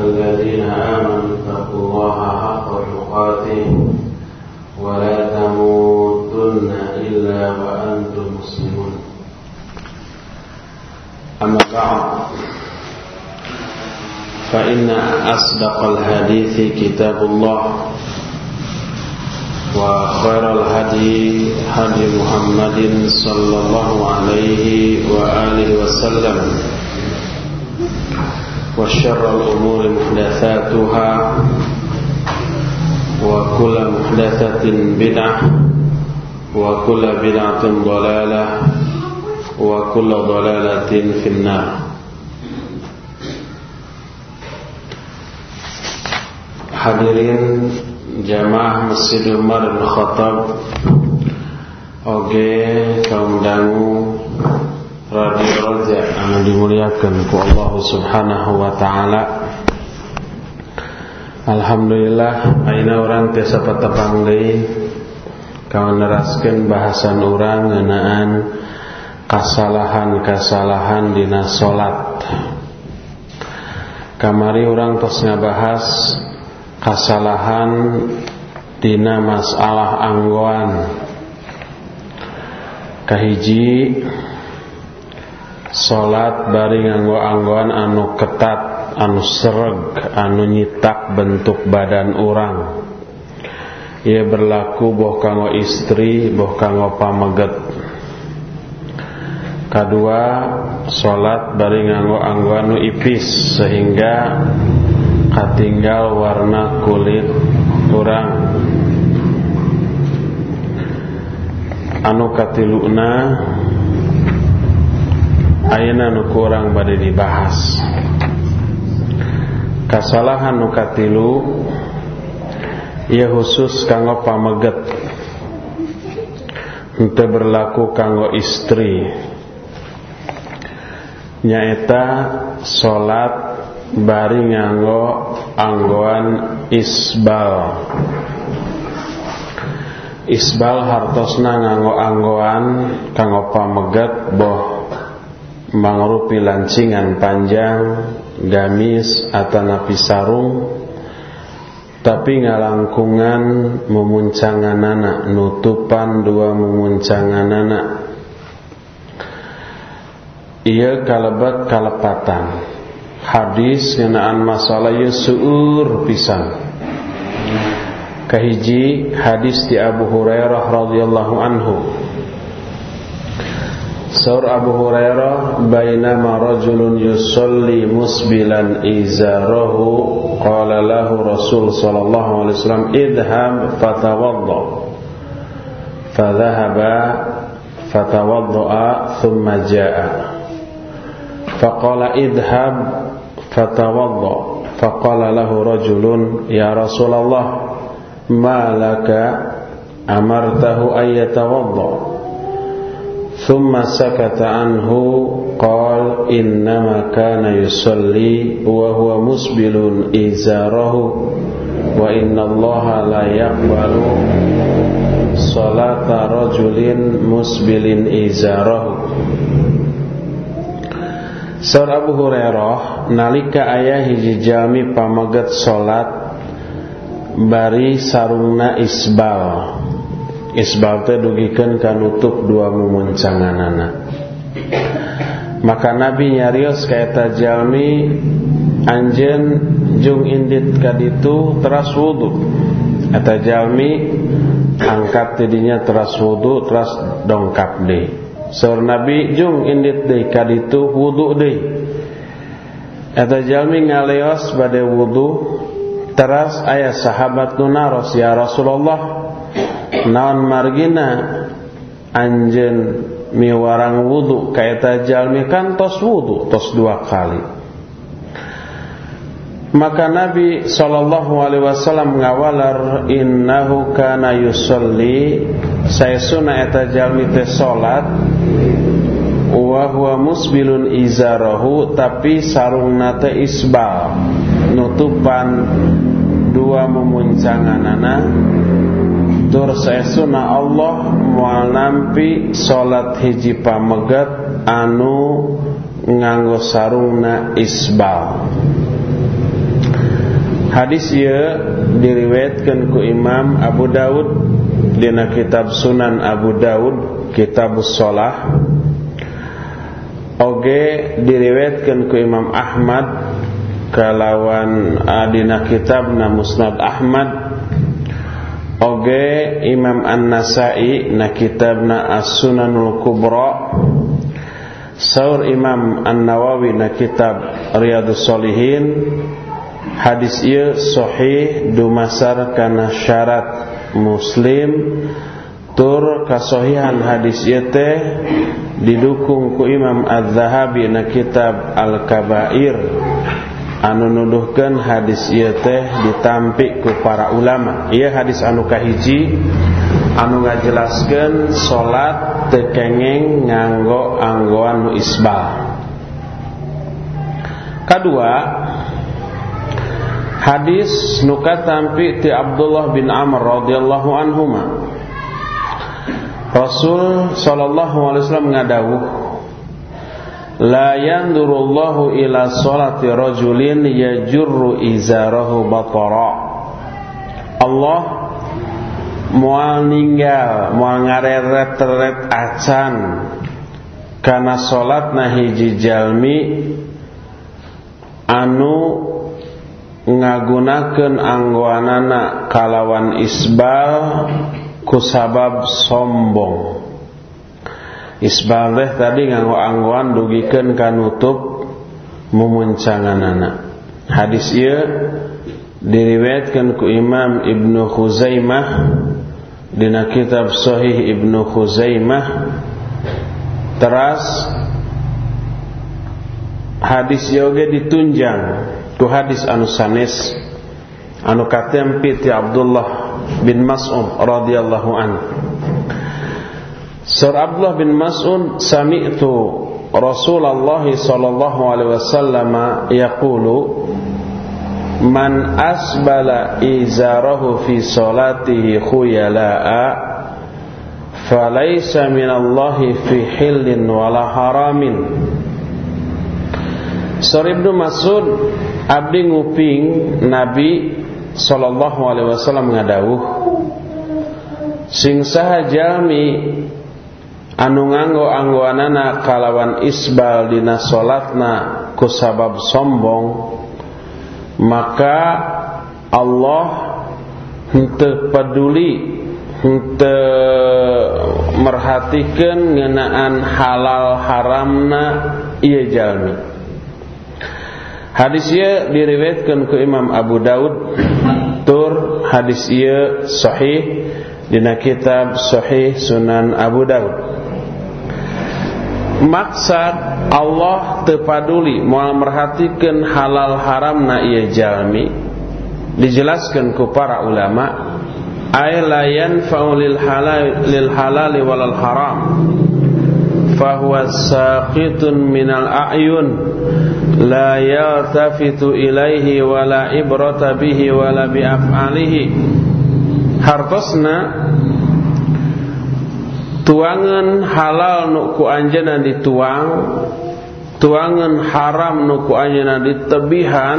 الذين آمنوا اتقوا الله حق تقاته ولا تموتن إلا وأنتم مسلمون. أما بعد فإن أصدق الحديث كتاب الله وخير الهدي هدي محمد صلى الله عليه وآله وسلم. وشر الأمور محدثاتها وكل محدثة بدعة وكل بدعة ضلالة وكل ضلالة في النار. Hadirin jamaah Masjid Umar bin Khattab Oge kaum dangu Radio Raja anu dimuliakan ku Allah Subhanahu wa taala. Alhamdulillah aina orang tiasa patepang deui kawan neraskeun bahasan urang ngeunaan kasalahan-kasalahan dina salat Kamari orang tos ngabahas kasalahan dina masalah anggoan. Kahiji salat bari nganggo anggoan anu ketat anu sereg anu nyitak bentuk badan orang ia berlaku boh kanggo istri boh kanggo pameget kedua salat bari nganggo anggoan anu ipis sehingga katinggal warna kulit orang anu katiluna ayeuna nu kurang bade dibahas. Kasalahan nu katilu ieu khusus kanggo pameget henteu berlaku kanggo istri. Nyaeta salat bari nganggo anggoan isbal. Isbal hartosna nganggo anggoan kanggo pamegat boh mangrupi lancingan panjang gamis atanapi sarung tapi ngalangkungan memuncanganana nutupan dua memuncanganana ia kalebat kalepatan. Hadis ngenaan masalah ye seueur pisan. Kahiji hadis di Abu Hurairah radhiyallahu anhu Saur Abu Hurairah bainama rajulun yusalli musbilan izarahu qala lahu Rasul sallallahu alaihi wasallam idhhab fatawadda fadhahaba fatawadda thumma jaa faqala idhhab fatawadda faqala lahu rajulun ya Rasulullah ma laka amartahu ay yatawadda ثم سكت عنه قال إنما كان يصلي وهو مسبل إزاره وإن الله لا يقبل صلاة رجل مسبل إزاره Saur Abu Hurairah nalika ayah hiji jami pamaget salat bari sarungna isbal isbal teh dugikeun kanutup dua mumuncanganana maka Nabi nyarios ka eta jalmi anjeun jung indit kaditu teras wudu. Eta jalmi angkat tidinya teras wudu teras dongkap deui Saur Nabi jung indit deui kaditu wudu deui eta jalmi ngaleos bade wudu teras aya sahabat nu naros ya Rasulullah naon margina? Anjen miwarang wudu kaita jalmi kan tos wudu tos dua kali. Maka Nabi sallallahu alaihi wasallam ngawalar innahu kana yusolli saesuna eta jalmi teh salat wa huwa musbilun izarahu tapi sarungna teh isbal nutupan dua memuncanganana tur saesuna Allah moal salat hiji pamegat anu nganggo sarungna isbal. Hadis ia diriwayatkan ku Imam Abu Daud dina kitab Sunan Abu Daud kitab Shalah oge diriwayatkan ku Imam Ahmad kalawan adina kitabna Musnad Ahmad oge Imam An-Nasai na kitabna As-Sunanul Kubra. Saur Imam An-Nawawi na kitab Riyadus Solihin hadis ieu sahih dumasar kana syarat muslim. Tur kasohihan hadis ieu teh didukung ku Imam Az-Zahabi na kitab Al-Kabair anu nuduhkeun hadis ieu teh ditampi ku para ulama ieu hadis anu kahiji anu ngajelaskeun salat teu kengeng nganggo anggoan nu isbal kadua Hadis nuka tampi ti Abdullah bin Amr radhiyallahu anhuma. Rasul sallallahu alaihi wasallam ngadawuh La yandurullahu ila salati rajulin yajurru izarahu batara. Allah moal ninggal moal ngareret-ret acan. Kana salatna hiji jalmi anu ngagunakeun anggoanana kalawan isbal kusabab sombong isbal teh tadi nganggo anggoan dugikeun kanutup mumuncanganana hadis ieu diriwayatkeun ku Imam Ibnu Khuzaimah dina kitab Sahih Ibnu Khuzaimah. Teras hadis yoge ditunjang tu hadis anu sanes anu katempi ti Abdullah bin Mas'ud radhiyallahu an Sir Abdullah bin Mas'ud sami'tu Rasulullah sallallahu alaihi wasallam yaqulu Man asbala izarahu fi salatihi khuyala'a falaysa minallahi fi hillin wala haramin Sir Ibnu Mas'ud abdi nguping Nabi sallallahu alaihi wasallam ngadawuh sing saha jalmi anu nganggo anggoanana kalawan isbal dina salatna ku sabab sombong maka Allah henteu peduli henteu merhatikan ngenaan halal haramna ieu jalmi Hadis ia diriwayatkan ke Imam Abu Daud tur hadis ia sahih dina kitab Sahih Sunan Abu Daud. Maksud Allah tepaduli moal merhatikan halal haramna ieu jalmi. Dijelaskan ku para ulama ay la yanfa'u lil halal lil halal walal haram. Fahuwa saqitun minal a'yun la yaltafitu ilaihi wala ibrata bihi wala biaf'alihi. Hartosna tuangan halal nu ku anjeuna dituang tuangan haram nu ku anjeuna ditebihan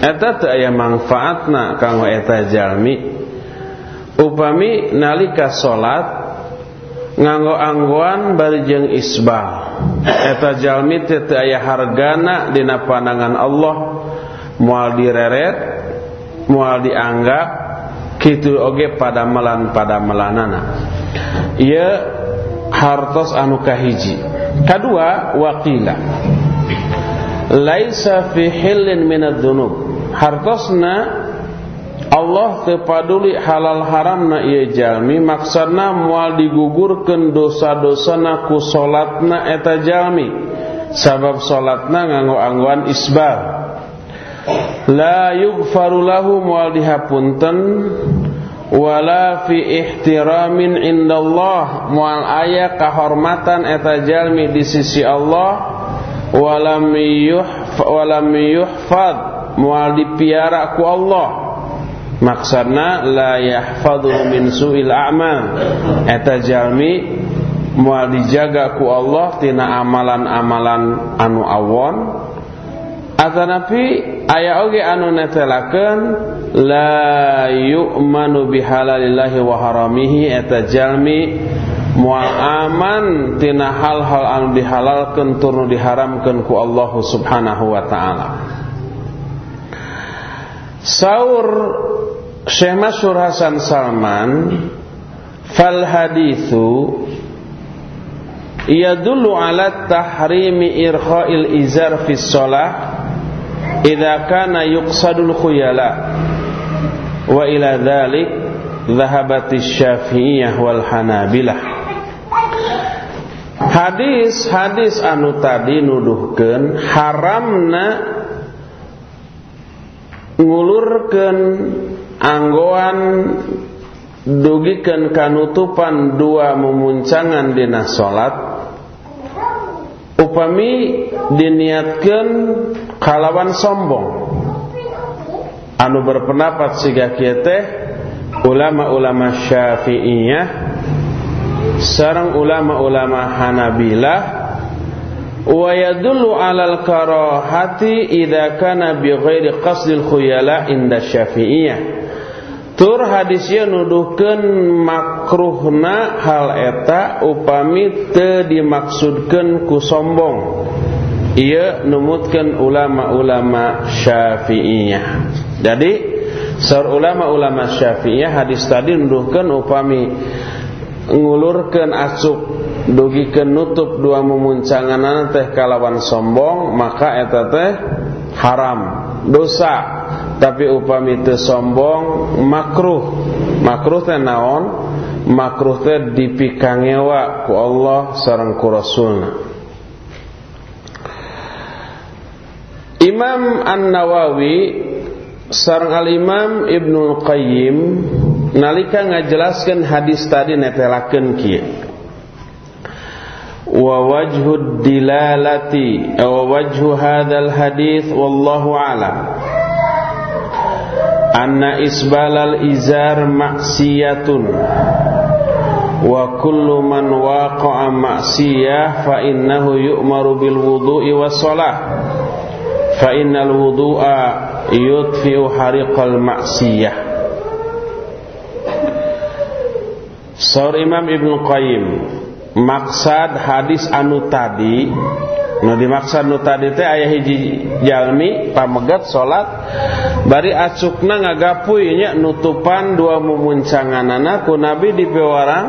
eta teu aya manfaatna kanggo eta jalmi. Upami nalika salat nganggo anggoan bari jeung isbal eta jalmi teu aya hargana dina pandangan Allah. Moal direret moal dianggap kitu oge pada melan pada melanana ieu hartos anu kahiji kadua waqila laisa fi hillin minadz dzunub hartosna Allah tepaduli halal haramna ieu jalmi. Maksudna moal digugurkeun dosa-dosana ku salatna eta jalmi. Sabab salatna nganggo anggoan isbal la yughfaru lahu moal dihapunten wala fi ihtiramin indallah. Moal aya kahormatan eta jalmi di sisi Allah. Walam yuhf walam yuhfad. Moal dipiara ku Allah. Maksudna la yahfadhu min su'il a'mal. Eta jalmi moal dijaga ku Allah tina amalan-amalan anu awon. Atanapi aya oge anu netelakeun la yu'manu bihalalillahi wa haramihi eta jalmi aman tina hal-hal anu dihalalkeun tur diharamkeun ku Allah Subhanahu wa taala. Saur Syekh Masyur Hasan Salman fal hadithu yadullu ala tahrimi irkha'il izar fi shalah idza kana yuqsadul khuyala wa ila dzalik dhahabat syafi'iyah wal hanabilah. Hadis-hadis anu tadi nuduhkeun haramna ngulurkeun anggoan dugikeun kanutupan dua memuncangan dina salat upami diniatkan kalawan sombong. Anu berpendapat siga teh ulama-ulama Syafi'iyah sareng ulama-ulama Hanabilah wa yadullu 'alal karahati idza kana bi ghairi qasdil khuyala inda Syafi'iyah Tur hadisnya nuduhkan makruhna hal eta upami te dimaksudkan ku sombong. Ia numutkan ulama-ulama syafi'iyah. Jadi sar ulama-ulama syafi'iyah hadis tadi nuduhkan upami ngulurkan asuk dugikan nutup dua memuncangan teh kalawan sombong maka eta teh haram dosa tapi upami teu sombong makruh. Makruh teh naon? Makruh teh dipikangewa ku Allah sareng ku Rasulna. Imam An-Nawawi sareng Al-Imam Ibnu Qayyim nalika ngajelaskeun hadis tadi netelakeun kieu. Wa wajhu dilalati wa wajhu hadzal hadis wallahu alam anna isbalal izar maksiyatun wa kullu man waqa'a maksiyah fa innahu yu'maru bil wudu'i was shalah. Fa innal wudu'a yutfi'u hariqal maksiyah Saur Imam Ibnu Qayyim maksad hadis anu tadi nu dimaksud nu tadi teh aya hiji jalmi pamegat salat bari acukna ngagapuy nya nutupan dua mumuncanganana ku nabi di pewarang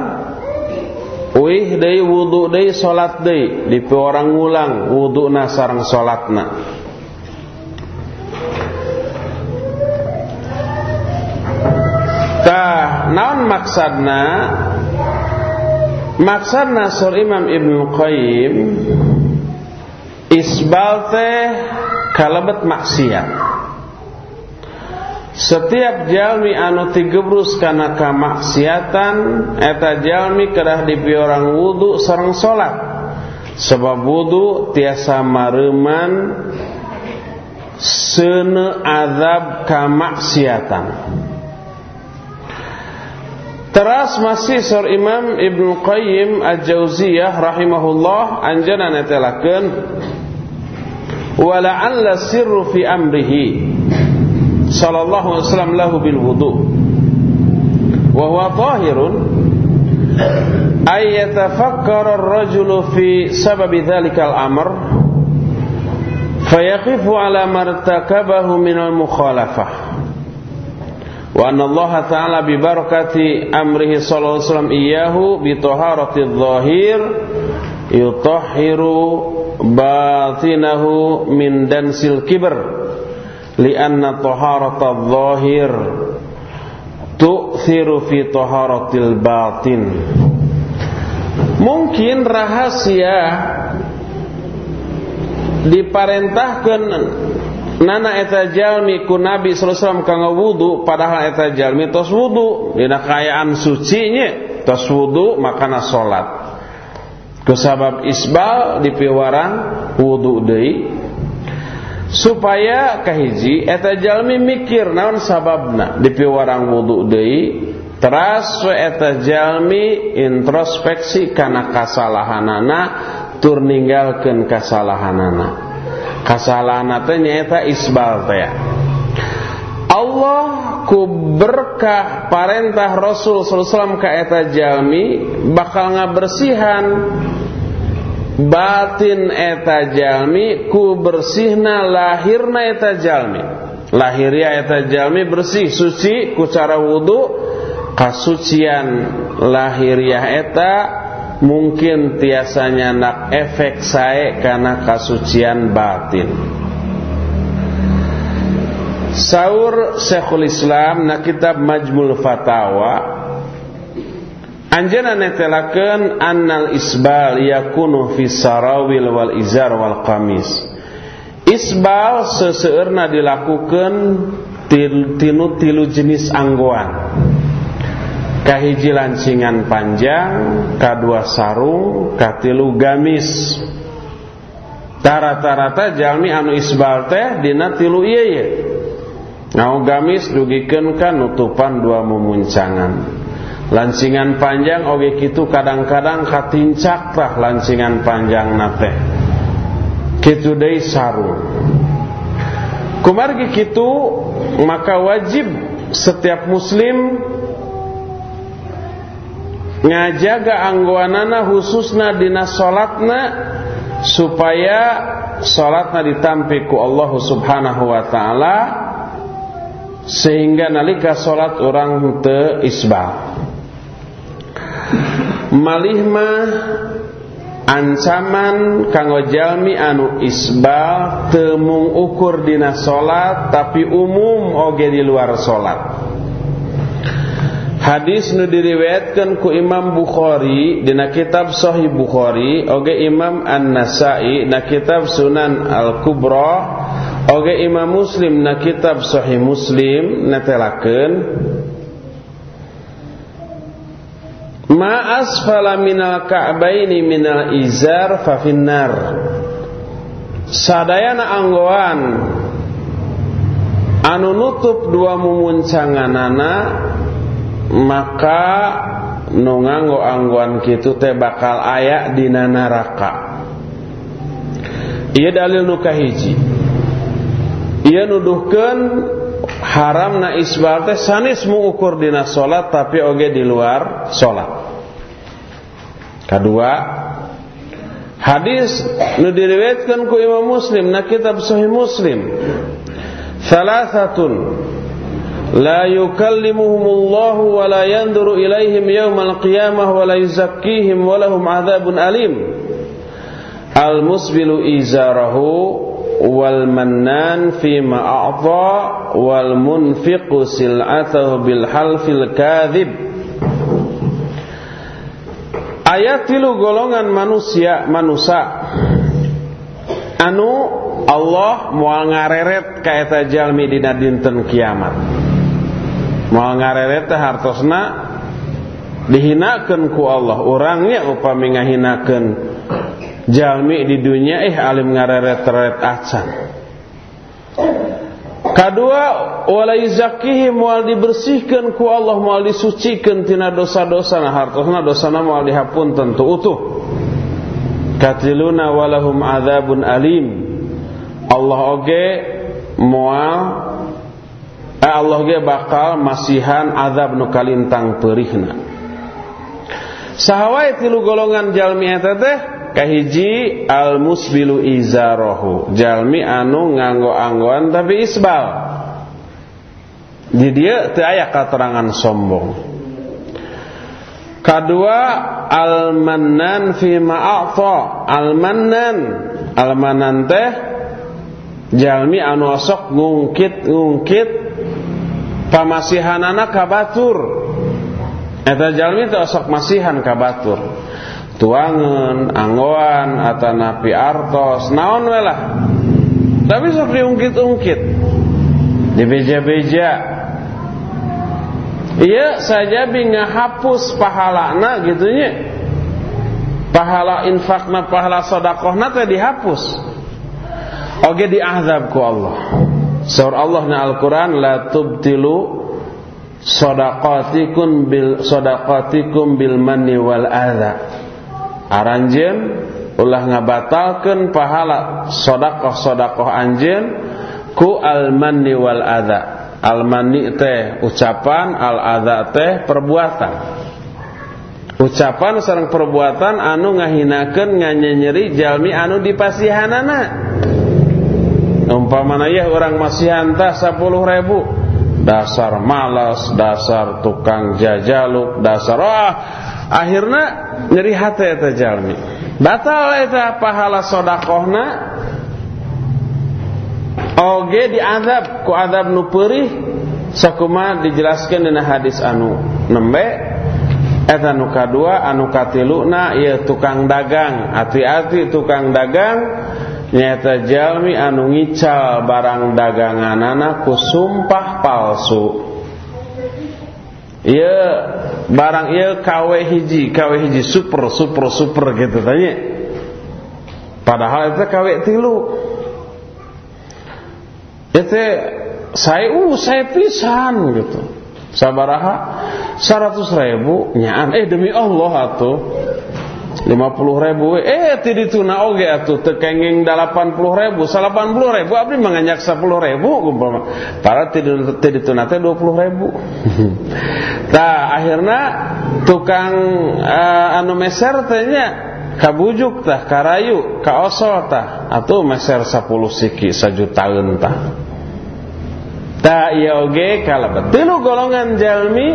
Wih deui wudu deui salat deui di pewarang ngulang wuduna sareng salatna Tah naon maksadna Maksadna sur Imam Ibnu Qayyim isbal teh kalebet maksiat. Setiap jalmi anu tigebrus kana kamaksiatan eta jalmi kedah dipiorang wudu sareng salat sebab wudu tiasa mareman sene azab kamaksiatan. Teras masih sur Imam Ibn Qayyim Al-Jauziyah rahimahullah anjana netelakeun wala'alla sirru fi amrihi sallallahu alaihi wasallam lahu bil wudu wa huwa tahirun ay yatafakkara ar-rajulu fi sababi dhalikal amr fayaqifu ala martakabahu min al-mukhalafah wa anna Allah ta'ala bi barakati amrihi sallallahu alaihi wasallam iyyahu bi taharati adh-dhahir yutahhiru batinahu min dansil kibr. Lianna taharata adh-dhahir tu'thiru fi taharatil batin. Mungkin rahasia diparentahkan nana eta jalmi ku Nabi sallallahu alaihi wasallam wudu padahal eta jalmi tos wudu. Dina kayaan suci nya tos wudu makana salat Kesabab isbal di piwarang wudu deui. Supaya kahiji eta jalmi mikir naon sababna di piwarang wudu deui. Teras eta jalmi introspeksi kana kasalahanana tur ninggalkeun kasalahanana. Kasalahan teh nyaeta isbal teh. Allah ku berkah parentah Rasul wasallam ka eta jalmi bakal ngabersihan batin eta jalmi ku bersihna lahirna eta jalmi lahirnya eta jalmi bersih suci ku cara wudu kasucian lahiriah eta mungkin tiasanya nak efek sae karena kasucian batin Saur Syekhul Islam na kitab Majmul Fatawa Anjana netelakeun annal isbal yakunu fi sarawil wal izar wal qamis. Isbal seseueurna dilakukan tinu tilu jenis anggoan. Kahiji lancingan panjang, kadua sarung, katilu gamis. Tarata-rata jalmi anu isbal teh dina tilu ieu ye. Ngau gamis dugikeun kan nutupan dua memuncangan. Lancingan panjang oge kitu kadang-kadang katincak tah lancingan panjang nate kitu deui sarung kumargi kitu maka wajib setiap muslim ngajaga anggoanana khususna dina salatna supaya salatna ditampi ku Allah Subhanahu wa taala sehingga nalika salat orang teu isbal malih mah ancaman kanggo jalmi anu isbal temung ukur dina salat tapi umum oge di luar salat Hadis nu diriwayatkeun ku Imam Bukhari dina kitab Sahih Bukhari oge Imam An-Nasa'i na kitab Sunan Al-Kubra oge Imam Muslim na kitab Sahih Muslim netelakeun Ma asfala minal ka'baini minal izar fa finnar. Sadayana anggoan anu nutup dua mumuncanganana maka nu nganggo anggoan kitu teh bakal aya dina neraka. Ieu dalil nu kahiji. Ieu nuduhkeun haramna isbal teh sanis mengukur dina salat tapi oge di luar salat. Kedua, hadis nu diriwayatkan ku Imam Muslim na kitab Sahih Muslim. Thalathatun la yukallimuhumullahu wa la yanzuru ilaihim yawmal qiyamah wa la yuzakkihim wa lahum adzabun alim. Al-musbilu izarahu wal mannan fi ma a'ta wal munfiqu sil'atahu bil halfil kadhib ayat tilu golongan manusia manusia anu Allah moal ngareret ka eta jalmi dina dinten kiamat. Moal ngareret teh hartosna dihinakeun ku Allah. Orangnya upami ngahinakeun jalmi di dunia eh alim ngareret-ret acan Kedua, wala yuzakihim wal dibersihkan ku Allah moal disucikan tina dosa-dosa nah hartosna dosana moal dihapun tentu utuh. Katiluna walahum adzabun alim. Allah oge moal eh Allah oge bakal masihan azab nu kalintang perihna. Sahawa tilu golongan jalmi eta kahiji al musbilu izarahu jalmi anu nganggo anggoan tapi isbal. Di dia teu aya katerangan sombong. Kedua al mannan fi ma'ata al mannan al mannan teh jalmi anu sok ngungkit-ngungkit pamasihanana ka batur. Eta jalmi teh sok masihan ka batur tuangan, anggoan, atau napi artos, naon welah. Tapi sok diungkit-ungkit, dibeja-beja. Iya saja binga hapus pahalana gitunya. Pahala infakna, pahala sodakohna teh dihapus. Oke diazab ku Allah. Surah Allah na Al-Quran La tubtilu Sodaqatikum bil Sodaqatikum bil manni wal adha aranjen ulah ngabatalkeun pahala sedekah-sedekah anjeun ku al-manni wal adza al-manni teh ucapan al-adza teh perbuatan. Ucapan sareng perbuatan anu ngahinakeun nganyenyeri jalmi anu dipasihanana umpamana ya orang masihan tah 10 ribu. Dasar malas dasar tukang jajaluk dasar ah akhirnya nyeri hati eta jalmi. Batal eta pahala sodakohna. Oge diazab ku azab nu perih sakuma dijelaskan dina hadis anu nembe eta nu kadua anu katiluna ieu tukang dagang. Hati-hati tukang dagang. Nyata jalmi anu ngical barang daganganana ku sumpah palsu. Iya barang iya KW hiji, KW hiji super super super gitu tanya. Padahal itu KW tilu. Itu saya uh saya pisan gitu. Sabaraha 100 ribu nyaan eh demi Allah atuh 50 ribu. Eh tadi tuna oge atuh. Tekenging 80 ribu. 80 ribu. Abdi menganyak 10 ribu kumpul. Para tadi tuna teh 20 ribu. Tah akhirnya tukang uh, anu meser tehnya kabujuk tah karayu kaosol tah. Atau meser 10 siki sajutaan tah. Tah iya oge kalebet. Tilu golongan jalmi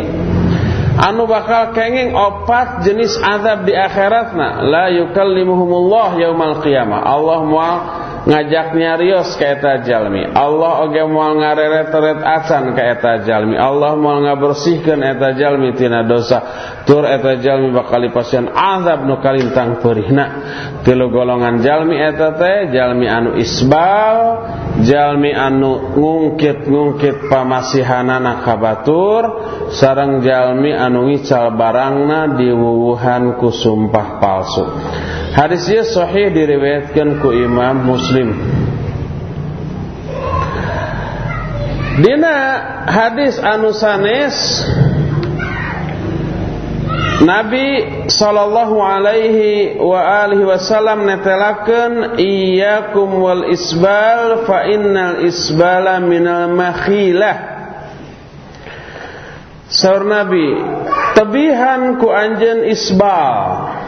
anu bakal kenging opat jenis azab di akhiratna. La yukallimuhumullah yaumal qiyamah. Allah moal ngajak nyarios ka eta Jalmi. Allah oge moal ngareret-ret acan ka eta Jalmi. Allah moal ngabersihkeun eta Jalmi tina dosa. Tur eta Jalmi bakal dipasian azab nu kalintang perihna tilu golongan Jalmi eta teh Jalmi anu isbal Jalmi anu ngungkit-ngungkit pamasihanana kabatur sareng Jalmi anu ngical barangna diwuwuhan ku sumpah palsu. Hadis ieu sahih diriwayatkeun ku Imam Muslim. Dina hadis anu sanes Nabi sallallahu alaihi wa alihi wasallam netelakeun iyyakum wal isbal fa innal isbala minal makhilah Saur Nabi tebihan ku anjeun isbal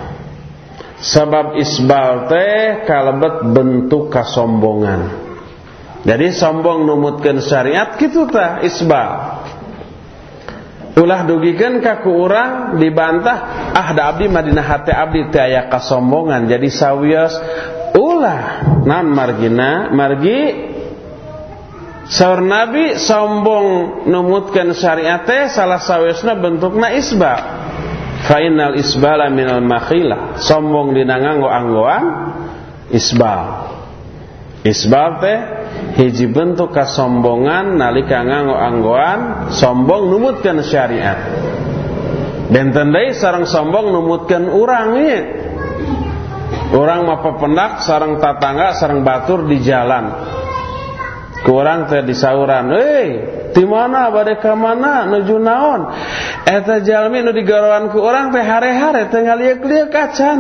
Sebab isbal teh kalebet bentuk kesombongan. Jadi sombong numutkan syariat gitu tah isbal. Ulah dugikan kaku orang dibantah ah da abdi madinah hati abdi teh kasombongan jadi sawios ulah nan margina margi Saur Nabi sombong numutkan syariat teh salah sawiosna bentukna isbal. Fainal isbala minal makhilah. Sombong dina nganggo anggoan isbal. Isbal teh hiji bentuk kasombongan nalika nganggo anggoan sombong numutkeun syariat. Benten deui sareng sombong numutkeun urang ieu. Urang mapapendak sareng tatangga sareng batur di jalan. Kurang teh disauran euy di mana? Bade ka mana? Nuju naon? Eta jalmi nu digaroan ku urang teh hare-hare teh ngalieu-lieu kacan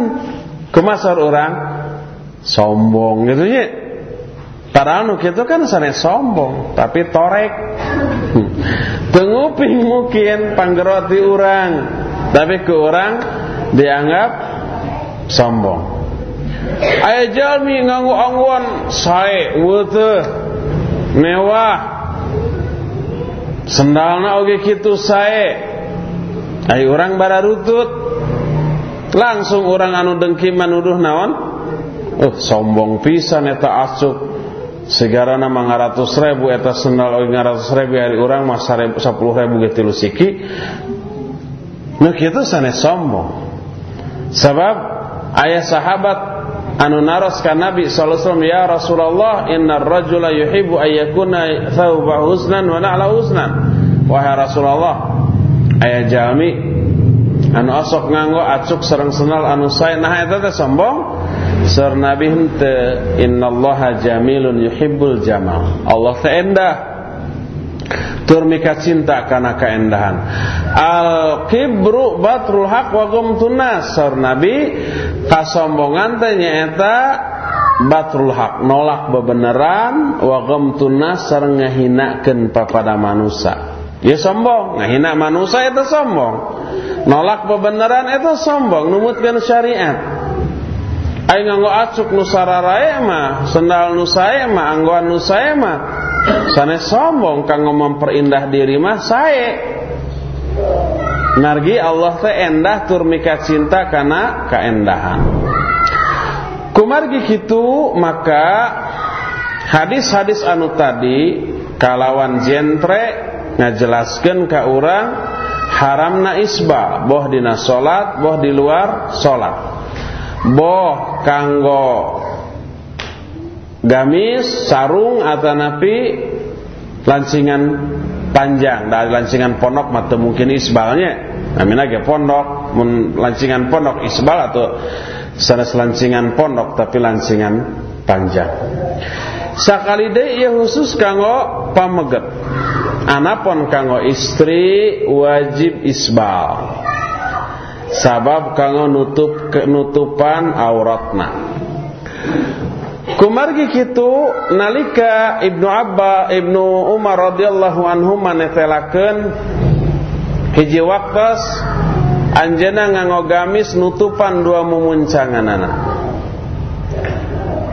kumasar urang sombong gitu nya. Padahal nu kitu kan sanes sombong tapi torek. Tenguping mungkin panggerot di tapi ke urang dianggap sombong. Aya jalmi nganggo angguan sae weuteut mewah sendalna oge kitu sae. Ai urang bararutut langsung orang anu dengki manuduh naon? Uh sombong pisan eta asuk segara nama ngaratus ribu eta sendal oge ngaratus ribu hari orang mah sepuluh ribu ge tilu siki. Nu kitu sanes sombong. Sebab ayah sahabat anu naros ka Nabi sallallahu alaihi wasallam ya Rasulullah innar rajula yuhibbu ayyakuna thawba husnan wa na'la husnan. Wahai Rasulullah aya jalmi anu asok nganggo acuk sareng senal anu sae nah eta teh sombong. Sir Nabi henteu innallaha jamilun yuhibbul jamal Allah teh endah tur mika cinta kana kaendahan al kibru batrul haq wa gumtun nas. Nabi kasombongan teh nyaeta batrul hak nolak bebeneran wa ghamtun nas sareng ngahinakeun manusia ya sombong ngahina manusia itu sombong. Nolak bebeneran itu sombong numutkeun syariat. Ai nganggo acuk nu sararae mah sendal nu sae mah anggoan nu sae mah sanes sombong kanggo memperindah diri mah sae. Nargi Allah teh endah tur mika cinta karena keendahan. Kumargi kitu maka hadis-hadis anu tadi kalawan jentre ngajelaskeun ka urang haramna isba boh dina salat boh di luar salat boh kanggo gamis sarung atanapi lancingan panjang. Dari lancingan pondok mah mungkin isbalnya. Namina ge pondok lancingan pondok isbal atau sanes lancingan pondok tapi lancingan panjang. Sakali deui ieu khusus kanggo pameget anapun kanggo istri wajib isbal. Sabab kanggo nutup kenutupan auratna Kumargi kitu nalika Ibnu Abba Ibnu Umar radhiyallahu anhu manetelakeun hiji waktos anjena nganggo gamis nutupan dua mumuncanganana.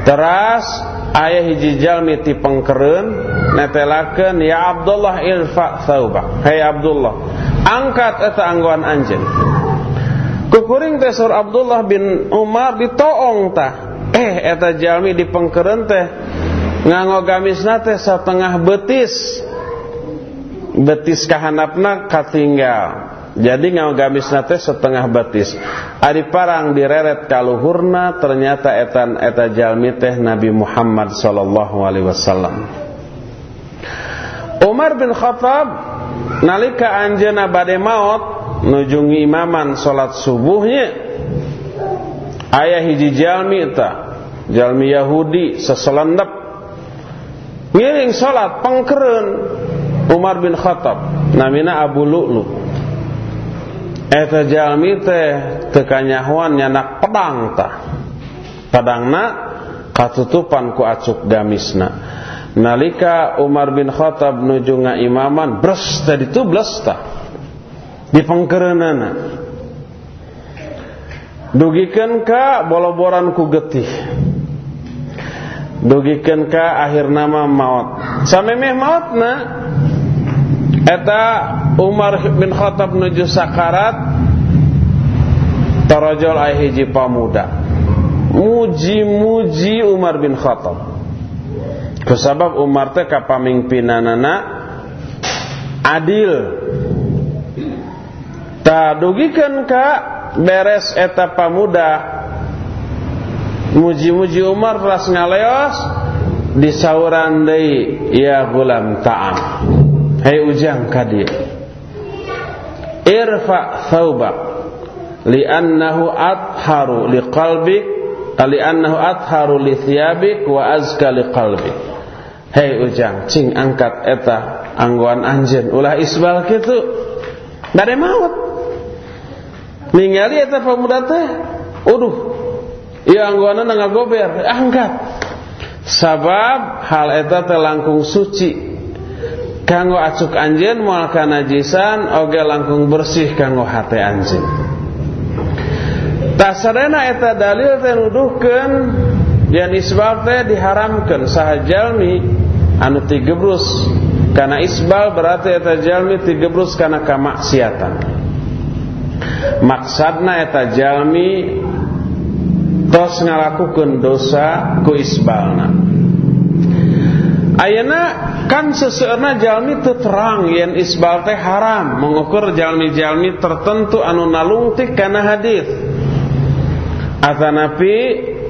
Teras ayah hiji jalmi ti pengkereun netelakeun ya Abdullah irfa thawba hey Abdullah angkat eta anggoan anjeun. Kukuring teh Abdullah bin Umar ditoong tah eh eta jalmi di pengkereun teh nganggo gamisna teh setengah betis. Betis kahanapna katinggal. Jadi ngagamis nate setengah batis ari parang direret kaluhurna ternyata etan eta jalmi teh Nabi Muhammad sallallahu alaihi wasallam. Umar bin Khattab nalika anjeuna bade maut nuju imaman salat subuhnya ayah hiji jalmi eta jalmi Yahudi seselendep ngiring salat pengkereun Umar bin Khattab namina Abu Lu'lu. Eta jalmi teh tekanyahuan nyanak pedang tah. Pedangna katutupan ku acuk gamisna nalika Umar bin Khattab nuju imaman bres tadi tu bles tah. Di pengkereunana dugikeun ka boloboran ku getih dugikeun ka akhir nama maut? Samemeh mautna Eta Umar bin Khattab menuju sakarat Tarajul hiji pamuda. Muji-muji Umar bin Khattab. Kesabab Umar teh kapamimpinanana adil. Tak dugikan ka beres eta pamuda Muji-muji Umar ras ngaleos disauran deui ya gulam ta'am. Hai ujang kadi Irfa thawbak Liannahu atharu liqalbik Liannahu atharu li thiyabik Wa azka liqalbik. Hei ujang Cing angkat eta Angguan anjen Ulah isbal gitu ada maut. Ningali eta pemuda teh Uduh Iya angguannya nggak gober Angkat. Sabab hal eta telangkung suci. Kanggo acuk anjeun moal kanajisan oge langkung bersih kanggo hate anjeun tasarena eta dalil teh nuduhkeun yen isbal teh diharamkeun. Saha jalmi anu tigebrus. Karena isbal berarti eta jalmi tigebrus kana kamaksiatan. Maksadna eta jalmi tos ngalakukeun dosa ku isbalna Ayana kan seseorang jalmi terang yang isbal teh haram mengukur jalmi-jalmi tertentu anu nalungtik karena hadis. Atanapi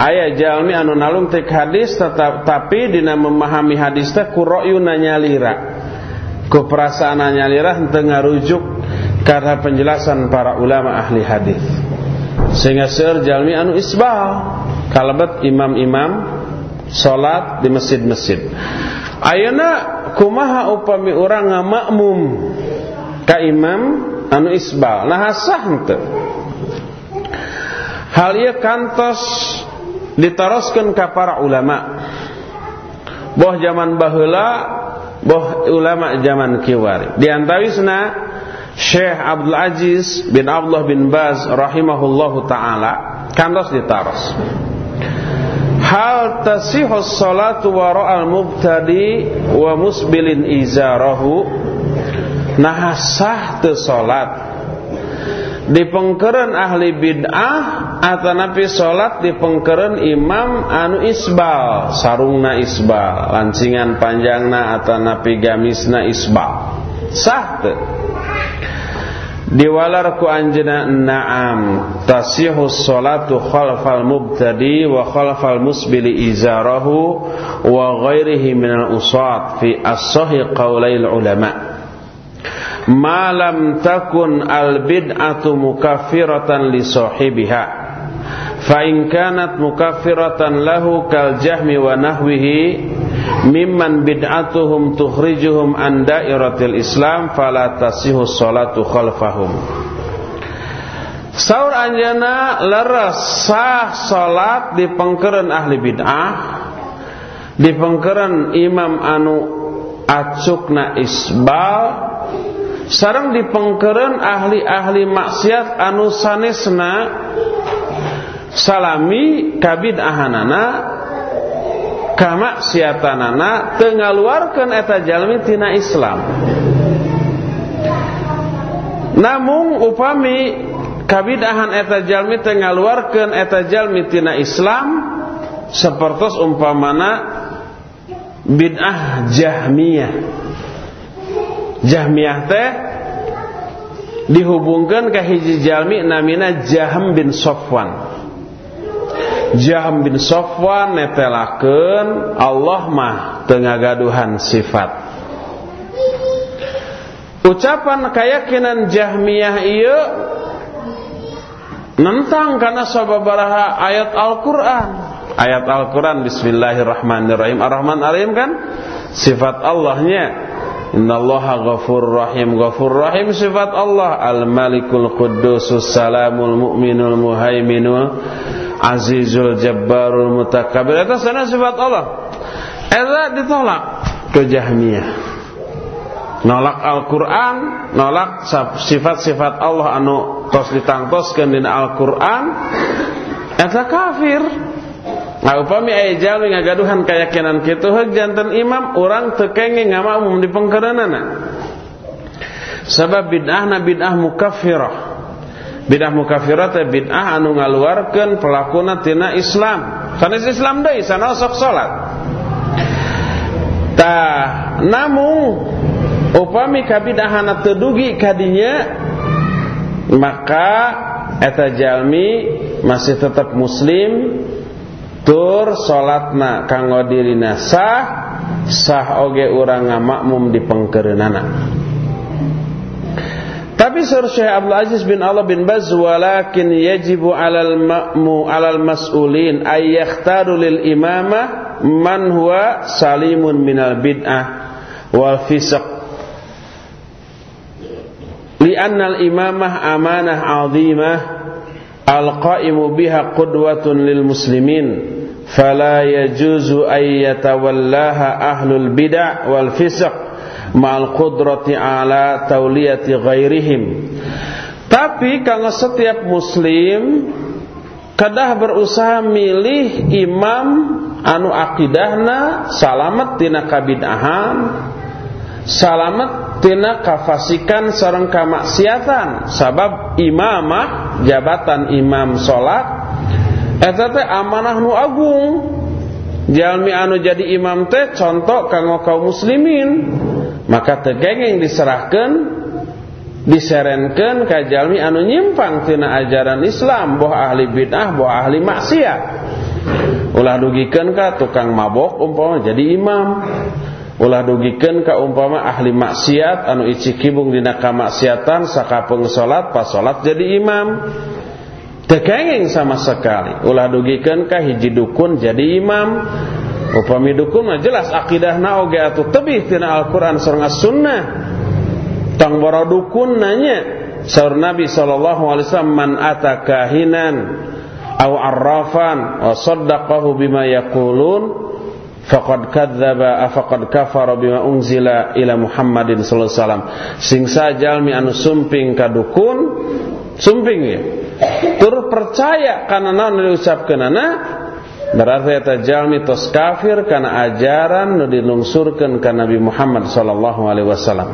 ayah jalmi anu nalungtik hadis tetap tapi dina memahami hadis teh kuroyu nanyalira. Ku perasaan nanyalira henteu ngarujuk karena penjelasan para ulama ahli hadis. Sehingga seueur jalmi anu isbal kalebet imam-imam salat di masjid-masjid. Ayeuna kumaha upami urang ngamakmum ka imam anu isbal. Nah sah henteu. hal ieu kantos ditaroskeun ka para ulama boh zaman baheula boh ulama zaman kiwari di antawisna Syekh Abdul Aziz bin Abdullah bin Baz rahimahullahu taala kantos ditaros Hal tasihus salatu wara'al mubtadi wa musbilin izarahu? Nah sah tu salat. Dipengkeren ahli bid'ah Atau nabi salat dipengkeren imam anu isbal Sarungna isbal Lancingan panjangna atau nabi gamisna isbal. Sah tu diwalar ku anjena na'am tasihu salatu khalfal mubtadi wa khalfal musbili izarahu wa ghairihi minal usat fi as-sahih qawlail ulama ma lam takun al bid'atu mukaffiratan li sahibiha fa in kanat mukaffiratan lahu kal jahmi wa nahwihi mimman bid'atuhum tukhrijuhum an dairatil Islam fala tasihu salatu khalfahum. Saur anjana leres sah salat di pengkeren ahli bid'ah di pengkeren imam anu acukna isbal sareng di pengkeren ahli-ahli maksiat anu sanesna salami kabid ahanana kama siatanana tengaluarkan eta jalmi tina Islam. Namun upami kabidahan eta jalmi tengaluarkan eta jalmi tina Islam sepertos umpamana bid'ah jahmiyah. Jahmiyah teh dihubungkan ke hiji jalmi namina Jahm bin Sofwan Jaham bin Sofwan netelakeun Allah mah tengah gaduhan sifat. Ucapan keyakinan Jahmiyah ieu nentang karena sababaraha ayat Al-Qur'an. Ayat Al-Qur'an bismillahirrahmanirrahim. Ar-Rahman Ar-Rahim kan sifat Allahnya. Innallaha ghafur rahim. Ghafur rahim sifat Allah. Al-Malikul Salamul Mu'minul Azizul Jabbarul Mutakabbir. Itu sana sifat Allah. Itu ditolak ke Jahmiyah. Nolak Al-Quran nolak sifat-sifat Allah anu tos ditangtoskeun dina Al-Quran. Eta kafir Nah, upami aya jalmi ngagaduhan keyakinan kitu heug janten imam urang teu kenging ngamaum di pengkerenana. Sabab bid'ahna bid'ah mukaffirah. Bidah mukafirat bid'ah anu ngaluarkeun pelakuna tina Islam. Sanes Islam deui sana sok salat. Tah namun upami kabidahana teu dugi kadinya maka eta jalmi masih tetap muslim tur salatna kanggo dirina sah sah oge urang ngamakmum di pengkeureunana. Tapi sur Syekh Abdul Aziz bin Allah bin Baz walakin yajibu 'alal ma'mu 'alal mas'ulin ay yakhtaru lil imamah man huwa salimun minal bid'ah wal fisq li'anna al imamah amanah 'azimah al-qa'imu biha qudwatun lil muslimin fala yajuzu ay yatawallaha ahlul bid'ah wal fisq ma'al qudrati ala ghairihim. Tapi kalau setiap muslim kadah berusaha milih imam anu akidahna salamet tina kabidahan salamet tina kafasikan sareng kamaksiatan. Sabab imamah jabatan imam salat eta teh amanah nu agung. Jalmi anu jadi imam teh contoh kanggo kaum muslimin. Maka tegengeng diserahkan diserenkan ka jalmi anu nyimpang tina ajaran Islam boh ahli bid'ah boh ahli maksiat. Ulah dugikeun ka tukang mabok umpama jadi imam. Ulah dugikeun ka umpama ahli maksiat anu icikibung dina kamaksiatan sakapeung salat pas salat jadi imam tegengeng sama sekali. Ulah dugikeun ka hiji dukun jadi imam? Upami dukun mah jelas akidahna oge atuh. Tebih tina Al-Qur'an sareng As-Sunnah. Tang bara dukun nanya saur Nabi sallallahu alaihi wasallam man atakahinan arrafan wa saddaqahu bima yaqulun faqad kadzdzaba faqad kafara bima unzila ila Muhammadin sallallahu alaihi wasallam. Sing sajalmi anu sumping ka dukun sumping ya tur percaya kana naon diucapkeunana berarti eta jalmi tos kafir kana ajaran nu dilungsurkeun ka Nabi Muhammad sallallahu alaihi wasallam.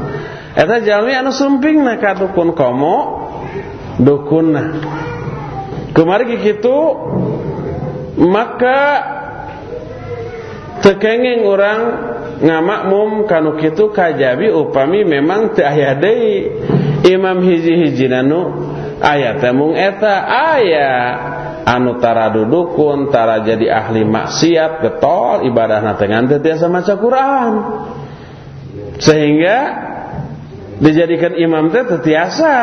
Eta jalmi anu sumpingna ka dukun komo dukunna. Kemarin kitu maka tekenging orang ngamakmum kanu kitu kajabi upami memang teu aya deui. Imam hiji-hiji nanu aya teh eta. Anu tara dudukun tara jadi ahli maksiat getol ibadahna teh ngan tiasa maca Quran. Sehingga dijadikan imam teh teu tiasa.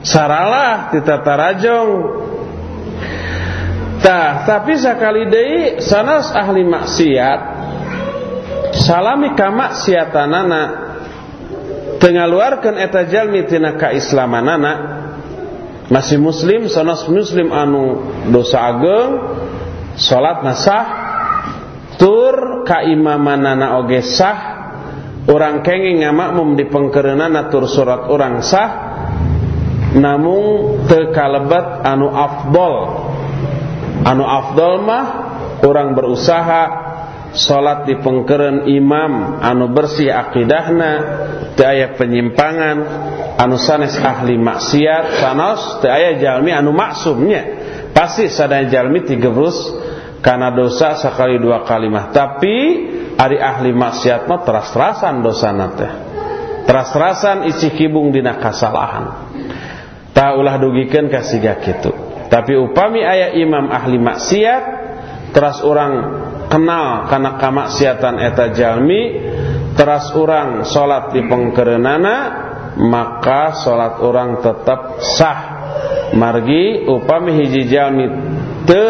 Saralah tita tarajong Tah, tapi sekali deui sanas ahli maksiat salami ka maksiatanana tengaluarkeun eta jalmi tina kaislamanana masih muslim sanas muslim anu dosa ageung salat nasah tur kaimamanana oge sah orang kenging ngamakmum di pengkereunana tur surat orang sah namun teu kalebat anu afdol. Anu afdol mah orang berusaha salat di pengkeren imam anu bersih akidahna teu aya penyimpangan anu sanes ahli maksiat sanos teu aya jalmi anu maksumnya. Pasti sadaya jalmi tigebrus karena dosa sekali dua kalimah tapi ari ahli maksiat mah teras-terasan dosana teh. Teras-terasan isi kibung dina kasalahan. Tak ulah dugikeun ka siga kitu. Tapi upami ayah imam ahli maksiat teras orang kenal karena kamaksiatan eta jalmi teras orang salat di pengkerenana maka salat orang tetap sah. Margi upami hiji jalmi te